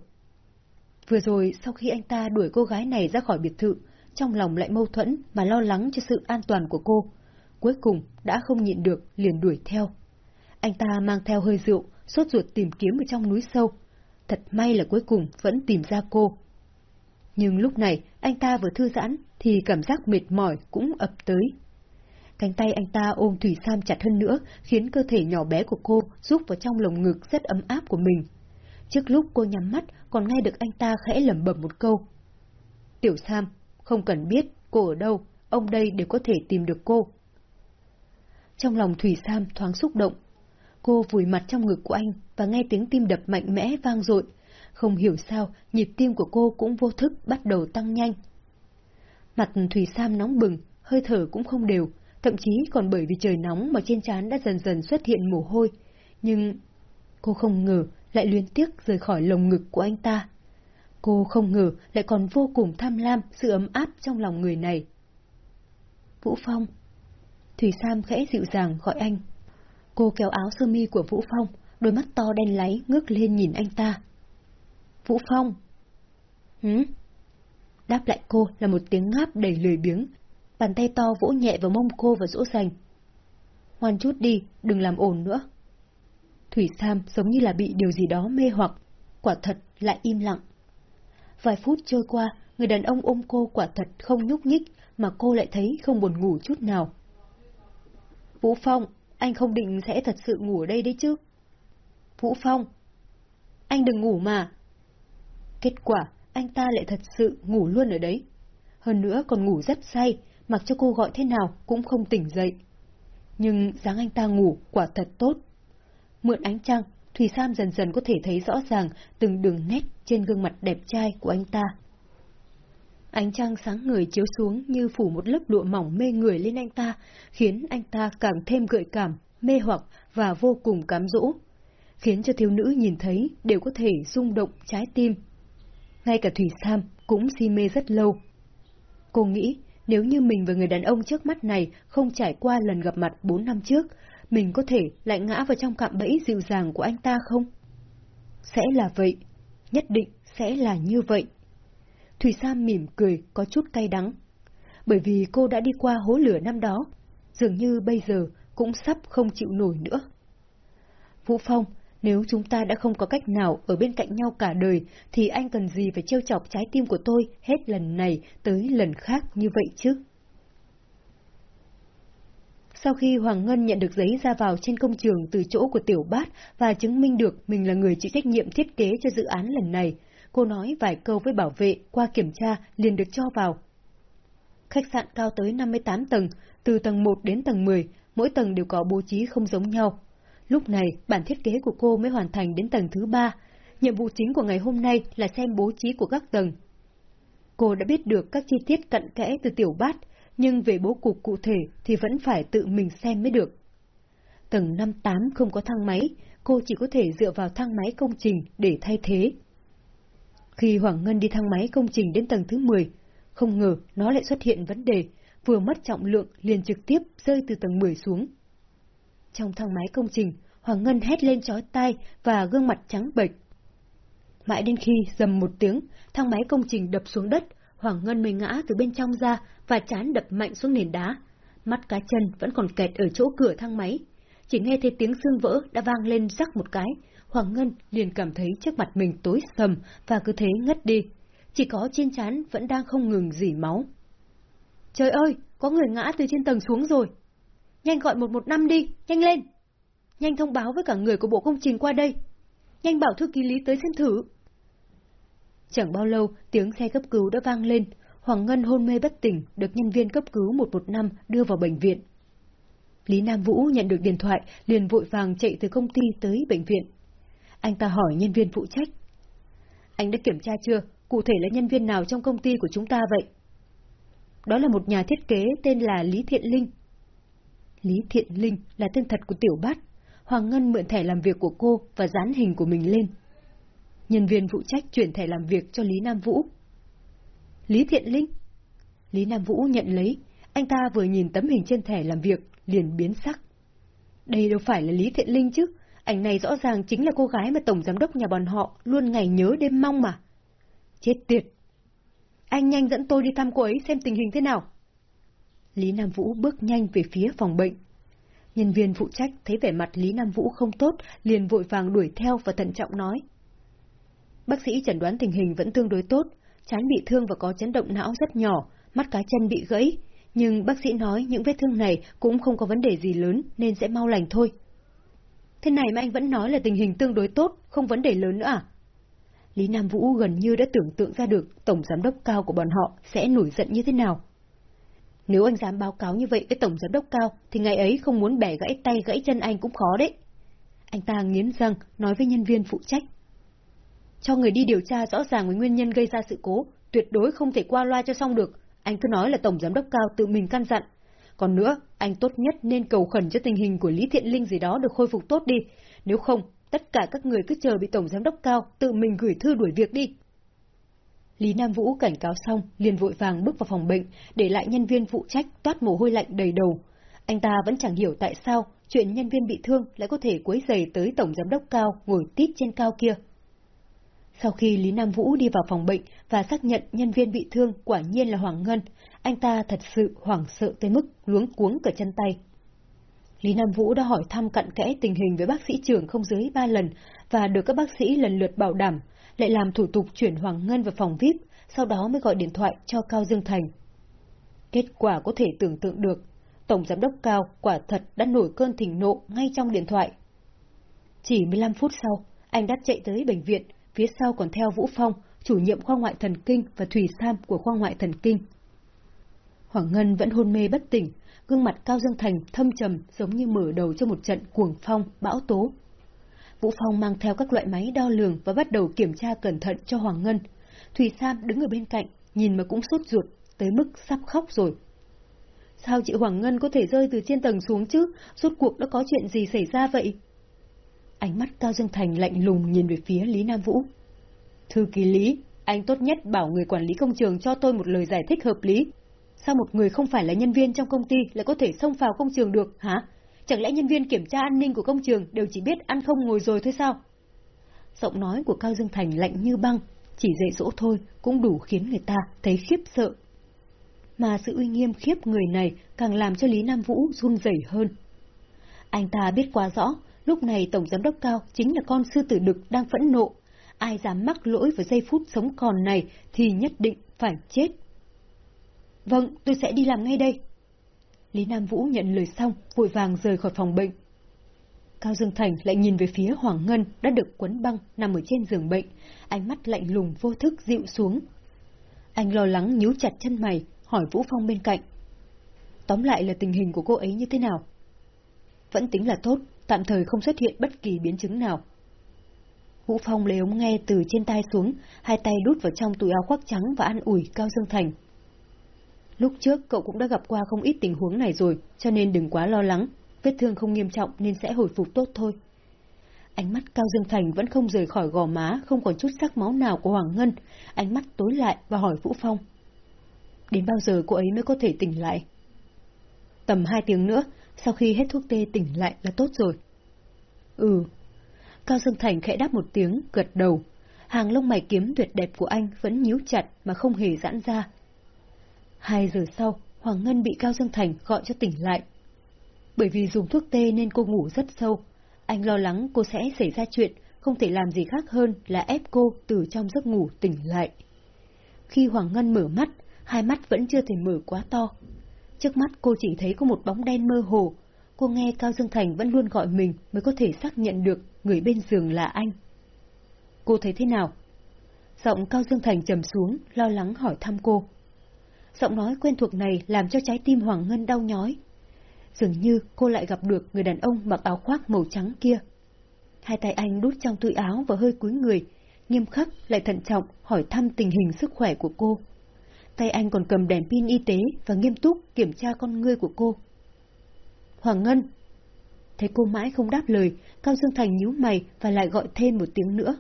Vừa rồi, sau khi anh ta đuổi cô gái này ra khỏi biệt thự, trong lòng lại mâu thuẫn mà lo lắng cho sự an toàn của cô. Cuối cùng, đã không nhịn được, liền đuổi theo. Anh ta mang theo hơi rượu, sốt ruột tìm kiếm ở trong núi sâu. Thật may là cuối cùng vẫn tìm ra cô. Nhưng lúc này, anh ta vừa thư giãn, thì cảm giác mệt mỏi cũng ập tới. Cánh tay anh ta ôm Thủy Sam chặt hơn nữa, khiến cơ thể nhỏ bé của cô rút vào trong lồng ngực rất ấm áp của mình. Trước lúc cô nhắm mắt, còn nghe được anh ta khẽ lẩm bẩm một câu. Tiểu Sam, không cần biết cô ở đâu, ông đây đều có thể tìm được cô. Trong lòng Thủy Sam thoáng xúc động. Cô vùi mặt trong ngực của anh và nghe tiếng tim đập mạnh mẽ vang dội. Không hiểu sao, nhịp tim của cô cũng vô thức bắt đầu tăng nhanh. Mặt Thủy Sam nóng bừng, hơi thở cũng không đều, thậm chí còn bởi vì trời nóng mà trên trán đã dần dần xuất hiện mồ hôi. Nhưng cô không ngờ lại luyến tiếc rời khỏi lồng ngực của anh ta. Cô không ngờ lại còn vô cùng tham lam sự ấm áp trong lòng người này. Vũ Phong Thủy Sam khẽ dịu dàng gọi anh. Cô kéo áo sơ mi của Vũ Phong, đôi mắt to đen láy ngước lên nhìn anh ta. Vũ Phong! Hứ? Đáp lại cô là một tiếng ngáp đầy lười biếng, bàn tay to vỗ nhẹ vào mông cô và dỗ dành. Ngoan chút đi, đừng làm ồn nữa. Thủy Sam giống như là bị điều gì đó mê hoặc, quả thật lại im lặng. Vài phút trôi qua, người đàn ông ôm cô quả thật không nhúc nhích, mà cô lại thấy không buồn ngủ chút nào. Vũ Phong, anh không định sẽ thật sự ngủ ở đây đấy chứ? Vũ Phong, anh đừng ngủ mà. Kết quả, anh ta lại thật sự ngủ luôn ở đấy. Hơn nữa còn ngủ rất say, mặc cho cô gọi thế nào cũng không tỉnh dậy. Nhưng dáng anh ta ngủ quả thật tốt. Mượn ánh trăng, Thùy Sam dần dần có thể thấy rõ ràng từng đường nét trên gương mặt đẹp trai của anh ta. Ánh trăng sáng người chiếu xuống như phủ một lớp lụa mỏng mê người lên anh ta, khiến anh ta càng thêm gợi cảm, mê hoặc và vô cùng cám dỗ. Khiến cho thiếu nữ nhìn thấy đều có thể rung động trái tim. Ngay cả Thủy Sam cũng si mê rất lâu. Cô nghĩ nếu như mình và người đàn ông trước mắt này không trải qua lần gặp mặt bốn năm trước, mình có thể lại ngã vào trong cạm bẫy dịu dàng của anh ta không? Sẽ là vậy, nhất định sẽ là như vậy. Thủy Sam mỉm cười có chút cay đắng. Bởi vì cô đã đi qua hố lửa năm đó, dường như bây giờ cũng sắp không chịu nổi nữa. Vũ Phong, nếu chúng ta đã không có cách nào ở bên cạnh nhau cả đời, thì anh cần gì phải trêu chọc trái tim của tôi hết lần này tới lần khác như vậy chứ? Sau khi Hoàng Ngân nhận được giấy ra vào trên công trường từ chỗ của Tiểu Bát và chứng minh được mình là người chịu trách nhiệm thiết kế cho dự án lần này, cô nói vài câu với bảo vệ qua kiểm tra liền được cho vào. Khách sạn cao tới 58 tầng, từ tầng 1 đến tầng 10, mỗi tầng đều có bố trí không giống nhau. Lúc này, bản thiết kế của cô mới hoàn thành đến tầng thứ 3. Nhiệm vụ chính của ngày hôm nay là xem bố trí của các tầng. Cô đã biết được các chi tiết cận kẽ từ tiểu bát, nhưng về bố cục cụ thể thì vẫn phải tự mình xem mới được. Tầng 58 không có thang máy, cô chỉ có thể dựa vào thang máy công trình để thay thế. Khi Hoàng Ngân đi thang máy công trình đến tầng thứ 10, không ngờ nó lại xuất hiện vấn đề, vừa mất trọng lượng liền trực tiếp rơi từ tầng 10 xuống. Trong thang máy công trình, Hoàng Ngân hét lên chói tai và gương mặt trắng bệch. Mãi đến khi dầm một tiếng, thang máy công trình đập xuống đất, Hoàng Ngân mới ngã từ bên trong ra và chán đập mạnh xuống nền đá. Mắt cá chân vẫn còn kẹt ở chỗ cửa thang máy. Chỉ nghe thấy tiếng xương vỡ đã vang lên rắc một cái, Hoàng Ngân liền cảm thấy trước mặt mình tối sầm và cứ thế ngất đi. Chỉ có trên chán vẫn đang không ngừng dỉ máu. Trời ơi, có người ngã từ trên tầng xuống rồi. Nhanh gọi 115 đi, nhanh lên. Nhanh thông báo với cả người của bộ công trình qua đây. Nhanh bảo thư ký lý tới xem thử. Chẳng bao lâu, tiếng xe cấp cứu đã vang lên. Hoàng Ngân hôn mê bất tỉnh, được nhân viên cấp cứu 115 đưa vào bệnh viện. Lý Nam Vũ nhận được điện thoại, liền vội vàng chạy từ công ty tới bệnh viện. Anh ta hỏi nhân viên phụ trách. Anh đã kiểm tra chưa? Cụ thể là nhân viên nào trong công ty của chúng ta vậy? Đó là một nhà thiết kế tên là Lý Thiện Linh. Lý Thiện Linh là tên thật của Tiểu Bát. Hoàng Ngân mượn thẻ làm việc của cô và dán hình của mình lên. Nhân viên phụ trách chuyển thẻ làm việc cho Lý Nam Vũ. Lý Thiện Linh? Lý Nam Vũ nhận lấy, anh ta vừa nhìn tấm hình trên thẻ làm việc, liền biến sắc. Đây đâu phải là Lý Thiện Linh chứ, ảnh này rõ ràng chính là cô gái mà Tổng Giám đốc nhà bọn họ luôn ngày nhớ đêm mong mà. Chết tiệt! Anh nhanh dẫn tôi đi thăm cô ấy xem tình hình thế nào. Lý Nam Vũ bước nhanh về phía phòng bệnh. Nhân viên phụ trách thấy vẻ mặt Lý Nam Vũ không tốt, liền vội vàng đuổi theo và thận trọng nói. Bác sĩ chẩn đoán tình hình vẫn tương đối tốt, chán bị thương và có chấn động não rất nhỏ, mắt cá chân bị gãy, nhưng bác sĩ nói những vết thương này cũng không có vấn đề gì lớn nên sẽ mau lành thôi. Thế này mà anh vẫn nói là tình hình tương đối tốt, không vấn đề lớn nữa à? Lý Nam Vũ gần như đã tưởng tượng ra được tổng giám đốc cao của bọn họ sẽ nổi giận như thế nào. Nếu anh dám báo cáo như vậy với tổng giám đốc cao, thì ngày ấy không muốn bẻ gãy tay gãy chân anh cũng khó đấy. Anh ta nghiến răng, nói với nhân viên phụ trách. Cho người đi điều tra rõ ràng với nguyên nhân gây ra sự cố, tuyệt đối không thể qua loa cho xong được. Anh cứ nói là tổng giám đốc cao tự mình căn dặn. Còn nữa, anh tốt nhất nên cầu khẩn cho tình hình của Lý Thiện Linh gì đó được khôi phục tốt đi. Nếu không, tất cả các người cứ chờ bị tổng giám đốc cao tự mình gửi thư đuổi việc đi. Lý Nam Vũ cảnh cáo xong, liền vội vàng bước vào phòng bệnh, để lại nhân viên phụ trách toát mồ hôi lạnh đầy đầu. Anh ta vẫn chẳng hiểu tại sao chuyện nhân viên bị thương lại có thể quấy rầy tới tổng giám đốc cao ngồi tít trên cao kia. Sau khi Lý Nam Vũ đi vào phòng bệnh và xác nhận nhân viên bị thương quả nhiên là Hoàng Ngân, anh ta thật sự hoảng sợ tới mức luống cuống cả chân tay. Lý Nam Vũ đã hỏi thăm cặn kẽ tình hình với bác sĩ trưởng không dưới ba lần và được các bác sĩ lần lượt bảo đảm, lại làm thủ tục chuyển Hoàng Ngân vào phòng VIP, sau đó mới gọi điện thoại cho Cao Dương Thành. Kết quả có thể tưởng tượng được, Tổng Giám đốc Cao quả thật đã nổi cơn thịnh nộ ngay trong điện thoại. Chỉ 15 phút sau, anh đã chạy tới bệnh viện, phía sau còn theo Vũ Phong, chủ nhiệm khoa ngoại thần kinh và Thủy Sam của khoa ngoại thần kinh. Hoàng Ngân vẫn hôn mê bất tỉnh, gương mặt Cao Dương Thành thâm trầm giống như mở đầu cho một trận cuồng phong, bão tố. Vũ Phong mang theo các loại máy đo lường và bắt đầu kiểm tra cẩn thận cho Hoàng Ngân. Thủy Sam đứng ở bên cạnh, nhìn mà cũng sốt ruột, tới mức sắp khóc rồi. Sao chị Hoàng Ngân có thể rơi từ trên tầng xuống chứ? Rốt cuộc đã có chuyện gì xảy ra vậy? Ánh mắt Cao Dương Thành lạnh lùng nhìn về phía Lý Nam Vũ. Thư ký Lý, anh tốt nhất bảo người quản lý công trường cho tôi một lời giải thích hợp lý. Sao một người không phải là nhân viên trong công ty lại có thể xông vào công trường được, hả? Chẳng lẽ nhân viên kiểm tra an ninh của công trường đều chỉ biết ăn không ngồi rồi thôi sao? Giọng nói của Cao Dương Thành lạnh như băng, chỉ dạy dỗ thôi cũng đủ khiến người ta thấy khiếp sợ. Mà sự uy nghiêm khiếp người này càng làm cho Lý Nam Vũ run rẩy hơn. Anh ta biết quá rõ, lúc này Tổng Giám đốc Cao chính là con sư tử đực đang phẫn nộ. Ai dám mắc lỗi vào giây phút sống còn này thì nhất định phải chết. Vâng, tôi sẽ đi làm ngay đây. Lý Nam Vũ nhận lời xong, vội vàng rời khỏi phòng bệnh. Cao Dương Thành lại nhìn về phía Hoàng Ngân đã được quấn băng nằm ở trên giường bệnh, ánh mắt lạnh lùng vô thức dịu xuống. Anh lo lắng nhíu chặt chân mày, hỏi Vũ Phong bên cạnh. Tóm lại là tình hình của cô ấy như thế nào? Vẫn tính là tốt, tạm thời không xuất hiện bất kỳ biến chứng nào. Vũ Phong lấy ống nghe từ trên tay xuống, hai tay đút vào trong túi áo khoác trắng và ăn ủi Cao Dương Thành. Lúc trước cậu cũng đã gặp qua không ít tình huống này rồi, cho nên đừng quá lo lắng, vết thương không nghiêm trọng nên sẽ hồi phục tốt thôi. Ánh mắt Cao Dương Thành vẫn không rời khỏi gò má, không còn chút sắc máu nào của Hoàng Ngân, ánh mắt tối lại và hỏi Vũ Phong. Đến bao giờ cô ấy mới có thể tỉnh lại? Tầm hai tiếng nữa, sau khi hết thuốc tê tỉnh lại là tốt rồi. Ừ. Cao Dương Thành khẽ đáp một tiếng, gật đầu. Hàng lông mày kiếm tuyệt đẹp của anh vẫn nhíu chặt mà không hề giãn ra, Hai giờ sau, Hoàng Ngân bị Cao Dương Thành gọi cho tỉnh lại. Bởi vì dùng thuốc tê nên cô ngủ rất sâu. Anh lo lắng cô sẽ xảy ra chuyện, không thể làm gì khác hơn là ép cô từ trong giấc ngủ tỉnh lại. Khi Hoàng Ngân mở mắt, hai mắt vẫn chưa thể mở quá to. Trước mắt cô chỉ thấy có một bóng đen mơ hồ. Cô nghe Cao Dương Thành vẫn luôn gọi mình mới có thể xác nhận được người bên giường là anh. Cô thấy thế nào? Giọng Cao Dương Thành trầm xuống, lo lắng hỏi thăm cô. Giọng nói quen thuộc này làm cho trái tim Hoàng Ngân đau nhói. Dường như cô lại gặp được người đàn ông mặc áo khoác màu trắng kia. Hai tay anh đút trong túi áo và hơi cúi người, nghiêm khắc lại thận trọng hỏi thăm tình hình sức khỏe của cô. Tay anh còn cầm đèn pin y tế và nghiêm túc kiểm tra con ngươi của cô. Hoàng Ngân! Thấy cô mãi không đáp lời, Cao Dương Thành nhíu mày và lại gọi thêm một tiếng nữa.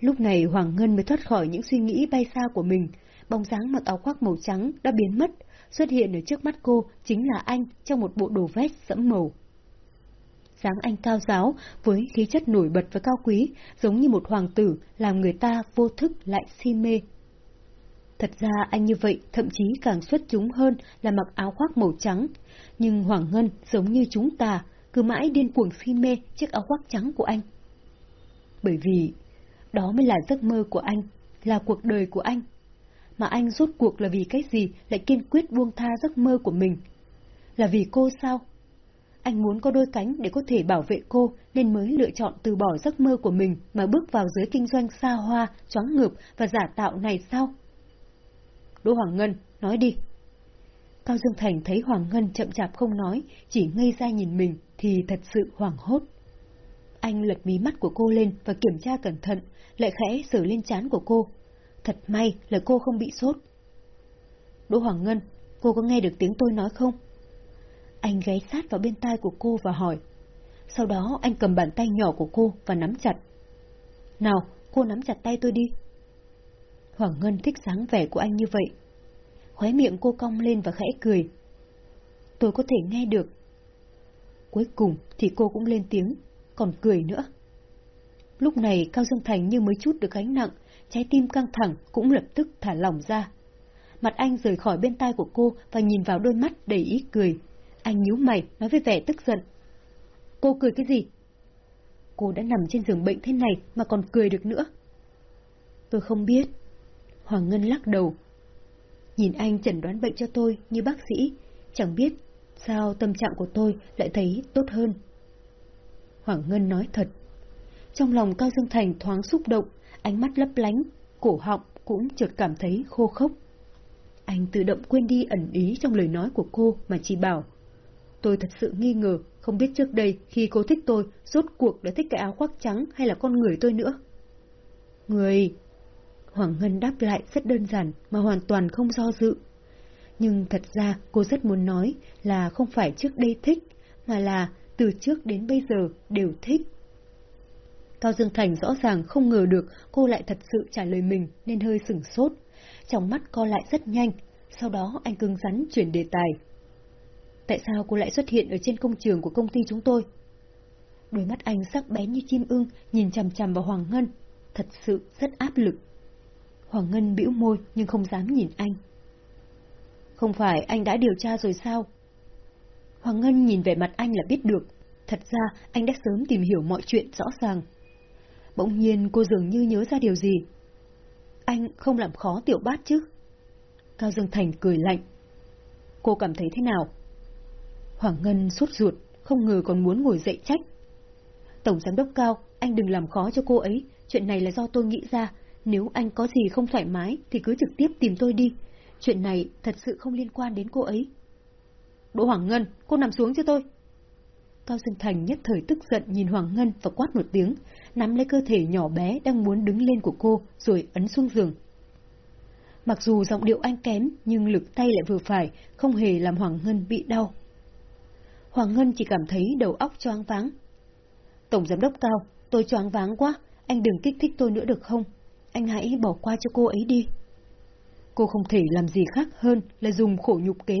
Lúc này Hoàng Ngân mới thoát khỏi những suy nghĩ bay xa của mình, bóng dáng mặc áo khoác màu trắng đã biến mất, xuất hiện ở trước mắt cô chính là anh trong một bộ đồ vest sẫm màu. dáng anh cao giáo, với khí chất nổi bật và cao quý, giống như một hoàng tử, làm người ta vô thức lại si mê. Thật ra anh như vậy thậm chí càng xuất chúng hơn là mặc áo khoác màu trắng, nhưng Hoàng Ngân giống như chúng ta, cứ mãi điên cuồng si mê chiếc áo khoác trắng của anh. Bởi vì đó mới là giấc mơ của anh, là cuộc đời của anh. Mà anh rốt cuộc là vì cái gì lại kiên quyết buông tha giấc mơ của mình? Là vì cô sao? Anh muốn có đôi cánh để có thể bảo vệ cô nên mới lựa chọn từ bỏ giấc mơ của mình mà bước vào giới kinh doanh xa hoa, choáng ngợp và giả tạo này sao? Đỗ Hoàng Ngân, nói đi. Cao Dương Thành thấy Hoàng Ngân chậm chạp không nói, chỉ ngây ra nhìn mình thì thật sự hoảng hốt. Anh lật mí mắt của cô lên và kiểm tra cẩn thận, lại khẽ sờ lên trán của cô. Thật may là cô không bị sốt. Đỗ Hoàng Ngân, cô có nghe được tiếng tôi nói không? Anh ghé sát vào bên tai của cô và hỏi. Sau đó anh cầm bàn tay nhỏ của cô và nắm chặt. Nào, cô nắm chặt tay tôi đi. Hoàng Ngân thích dáng vẻ của anh như vậy. Khóe miệng cô cong lên và khẽ cười. Tôi có thể nghe được. Cuối cùng thì cô cũng lên tiếng, còn cười nữa. Lúc này Cao Dương Thành như mới chút được gánh nặng, trái tim căng thẳng cũng lập tức thả lỏng ra. Mặt anh rời khỏi bên tai của cô và nhìn vào đôi mắt đầy ý cười. Anh nhíu mày, nói với vẻ tức giận. Cô cười cái gì? Cô đã nằm trên giường bệnh thế này mà còn cười được nữa. Tôi không biết. Hoàng Ngân lắc đầu. Nhìn anh chẩn đoán bệnh cho tôi như bác sĩ, chẳng biết sao tâm trạng của tôi lại thấy tốt hơn. Hoàng Ngân nói thật. Trong lòng Cao Dương Thành thoáng xúc động, ánh mắt lấp lánh, cổ họng cũng chợt cảm thấy khô khốc. Anh tự động quên đi ẩn ý trong lời nói của cô mà chỉ bảo. Tôi thật sự nghi ngờ, không biết trước đây khi cô thích tôi, rốt cuộc đã thích cái áo khoác trắng hay là con người tôi nữa. Người... Hoàng Ngân đáp lại rất đơn giản mà hoàn toàn không do dự. Nhưng thật ra cô rất muốn nói là không phải trước đây thích, mà là từ trước đến bây giờ đều thích. Cao Dương Thành rõ ràng không ngờ được cô lại thật sự trả lời mình nên hơi sửng sốt. Trong mắt co lại rất nhanh, sau đó anh cứng rắn chuyển đề tài. Tại sao cô lại xuất hiện ở trên công trường của công ty chúng tôi? Đôi mắt anh sắc bén như chim ưng, nhìn chằm chằm vào Hoàng Ngân. Thật sự rất áp lực. Hoàng Ngân bĩu môi nhưng không dám nhìn anh. Không phải anh đã điều tra rồi sao? Hoàng Ngân nhìn về mặt anh là biết được. Thật ra anh đã sớm tìm hiểu mọi chuyện rõ ràng. Bỗng nhiên cô dường như nhớ ra điều gì. Anh không làm khó tiểu bát chứ? Cao Dương Thành cười lạnh. Cô cảm thấy thế nào? Hoàng Ngân sốt ruột, không ngờ còn muốn ngồi dậy trách. Tổng giám đốc Cao, anh đừng làm khó cho cô ấy, chuyện này là do tôi nghĩ ra. Nếu anh có gì không thoải mái thì cứ trực tiếp tìm tôi đi. Chuyện này thật sự không liên quan đến cô ấy. Đỗ Hoàng Ngân, cô nằm xuống cho tôi. Cao Dương Thành nhất thời tức giận nhìn Hoàng Ngân và quát một tiếng, nắm lấy cơ thể nhỏ bé đang muốn đứng lên của cô rồi ấn xuống giường. Mặc dù giọng điệu anh kém nhưng lực tay lại vừa phải, không hề làm Hoàng Ngân bị đau. Hoàng Ngân chỉ cảm thấy đầu óc choáng váng. Tổng giám đốc Cao, tôi choáng váng quá, anh đừng kích thích tôi nữa được không? Anh hãy bỏ qua cho cô ấy đi. Cô không thể làm gì khác hơn là dùng khổ nhục kế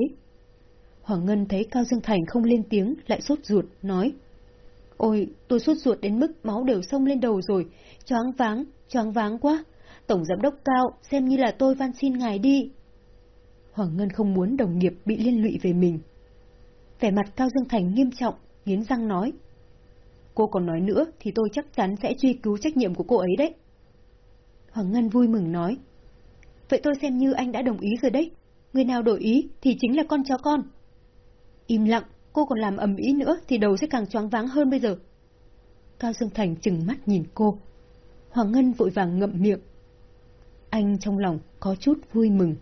Hoàng Ngân thấy Cao Dương Thành không lên tiếng, lại sốt ruột, nói. Ôi, tôi sốt ruột đến mức máu đều sông lên đầu rồi, choáng váng, choáng váng quá. Tổng giám đốc Cao, xem như là tôi van xin ngài đi. Hoàng Ngân không muốn đồng nghiệp bị liên lụy về mình. Vẻ mặt Cao Dương Thành nghiêm trọng, nghiến răng nói. Cô còn nói nữa thì tôi chắc chắn sẽ truy cứu trách nhiệm của cô ấy đấy. Hoàng Ngân vui mừng nói. Vậy tôi xem như anh đã đồng ý rồi đấy. Người nào đổi ý thì chính là con chó con. Im lặng, cô còn làm ầm ĩ nữa thì đầu sẽ càng choáng váng hơn bây giờ. Cao Dương Thành chừng mắt nhìn cô. Hoàng Ngân vội vàng ngậm miệng. Anh trong lòng có chút vui mừng.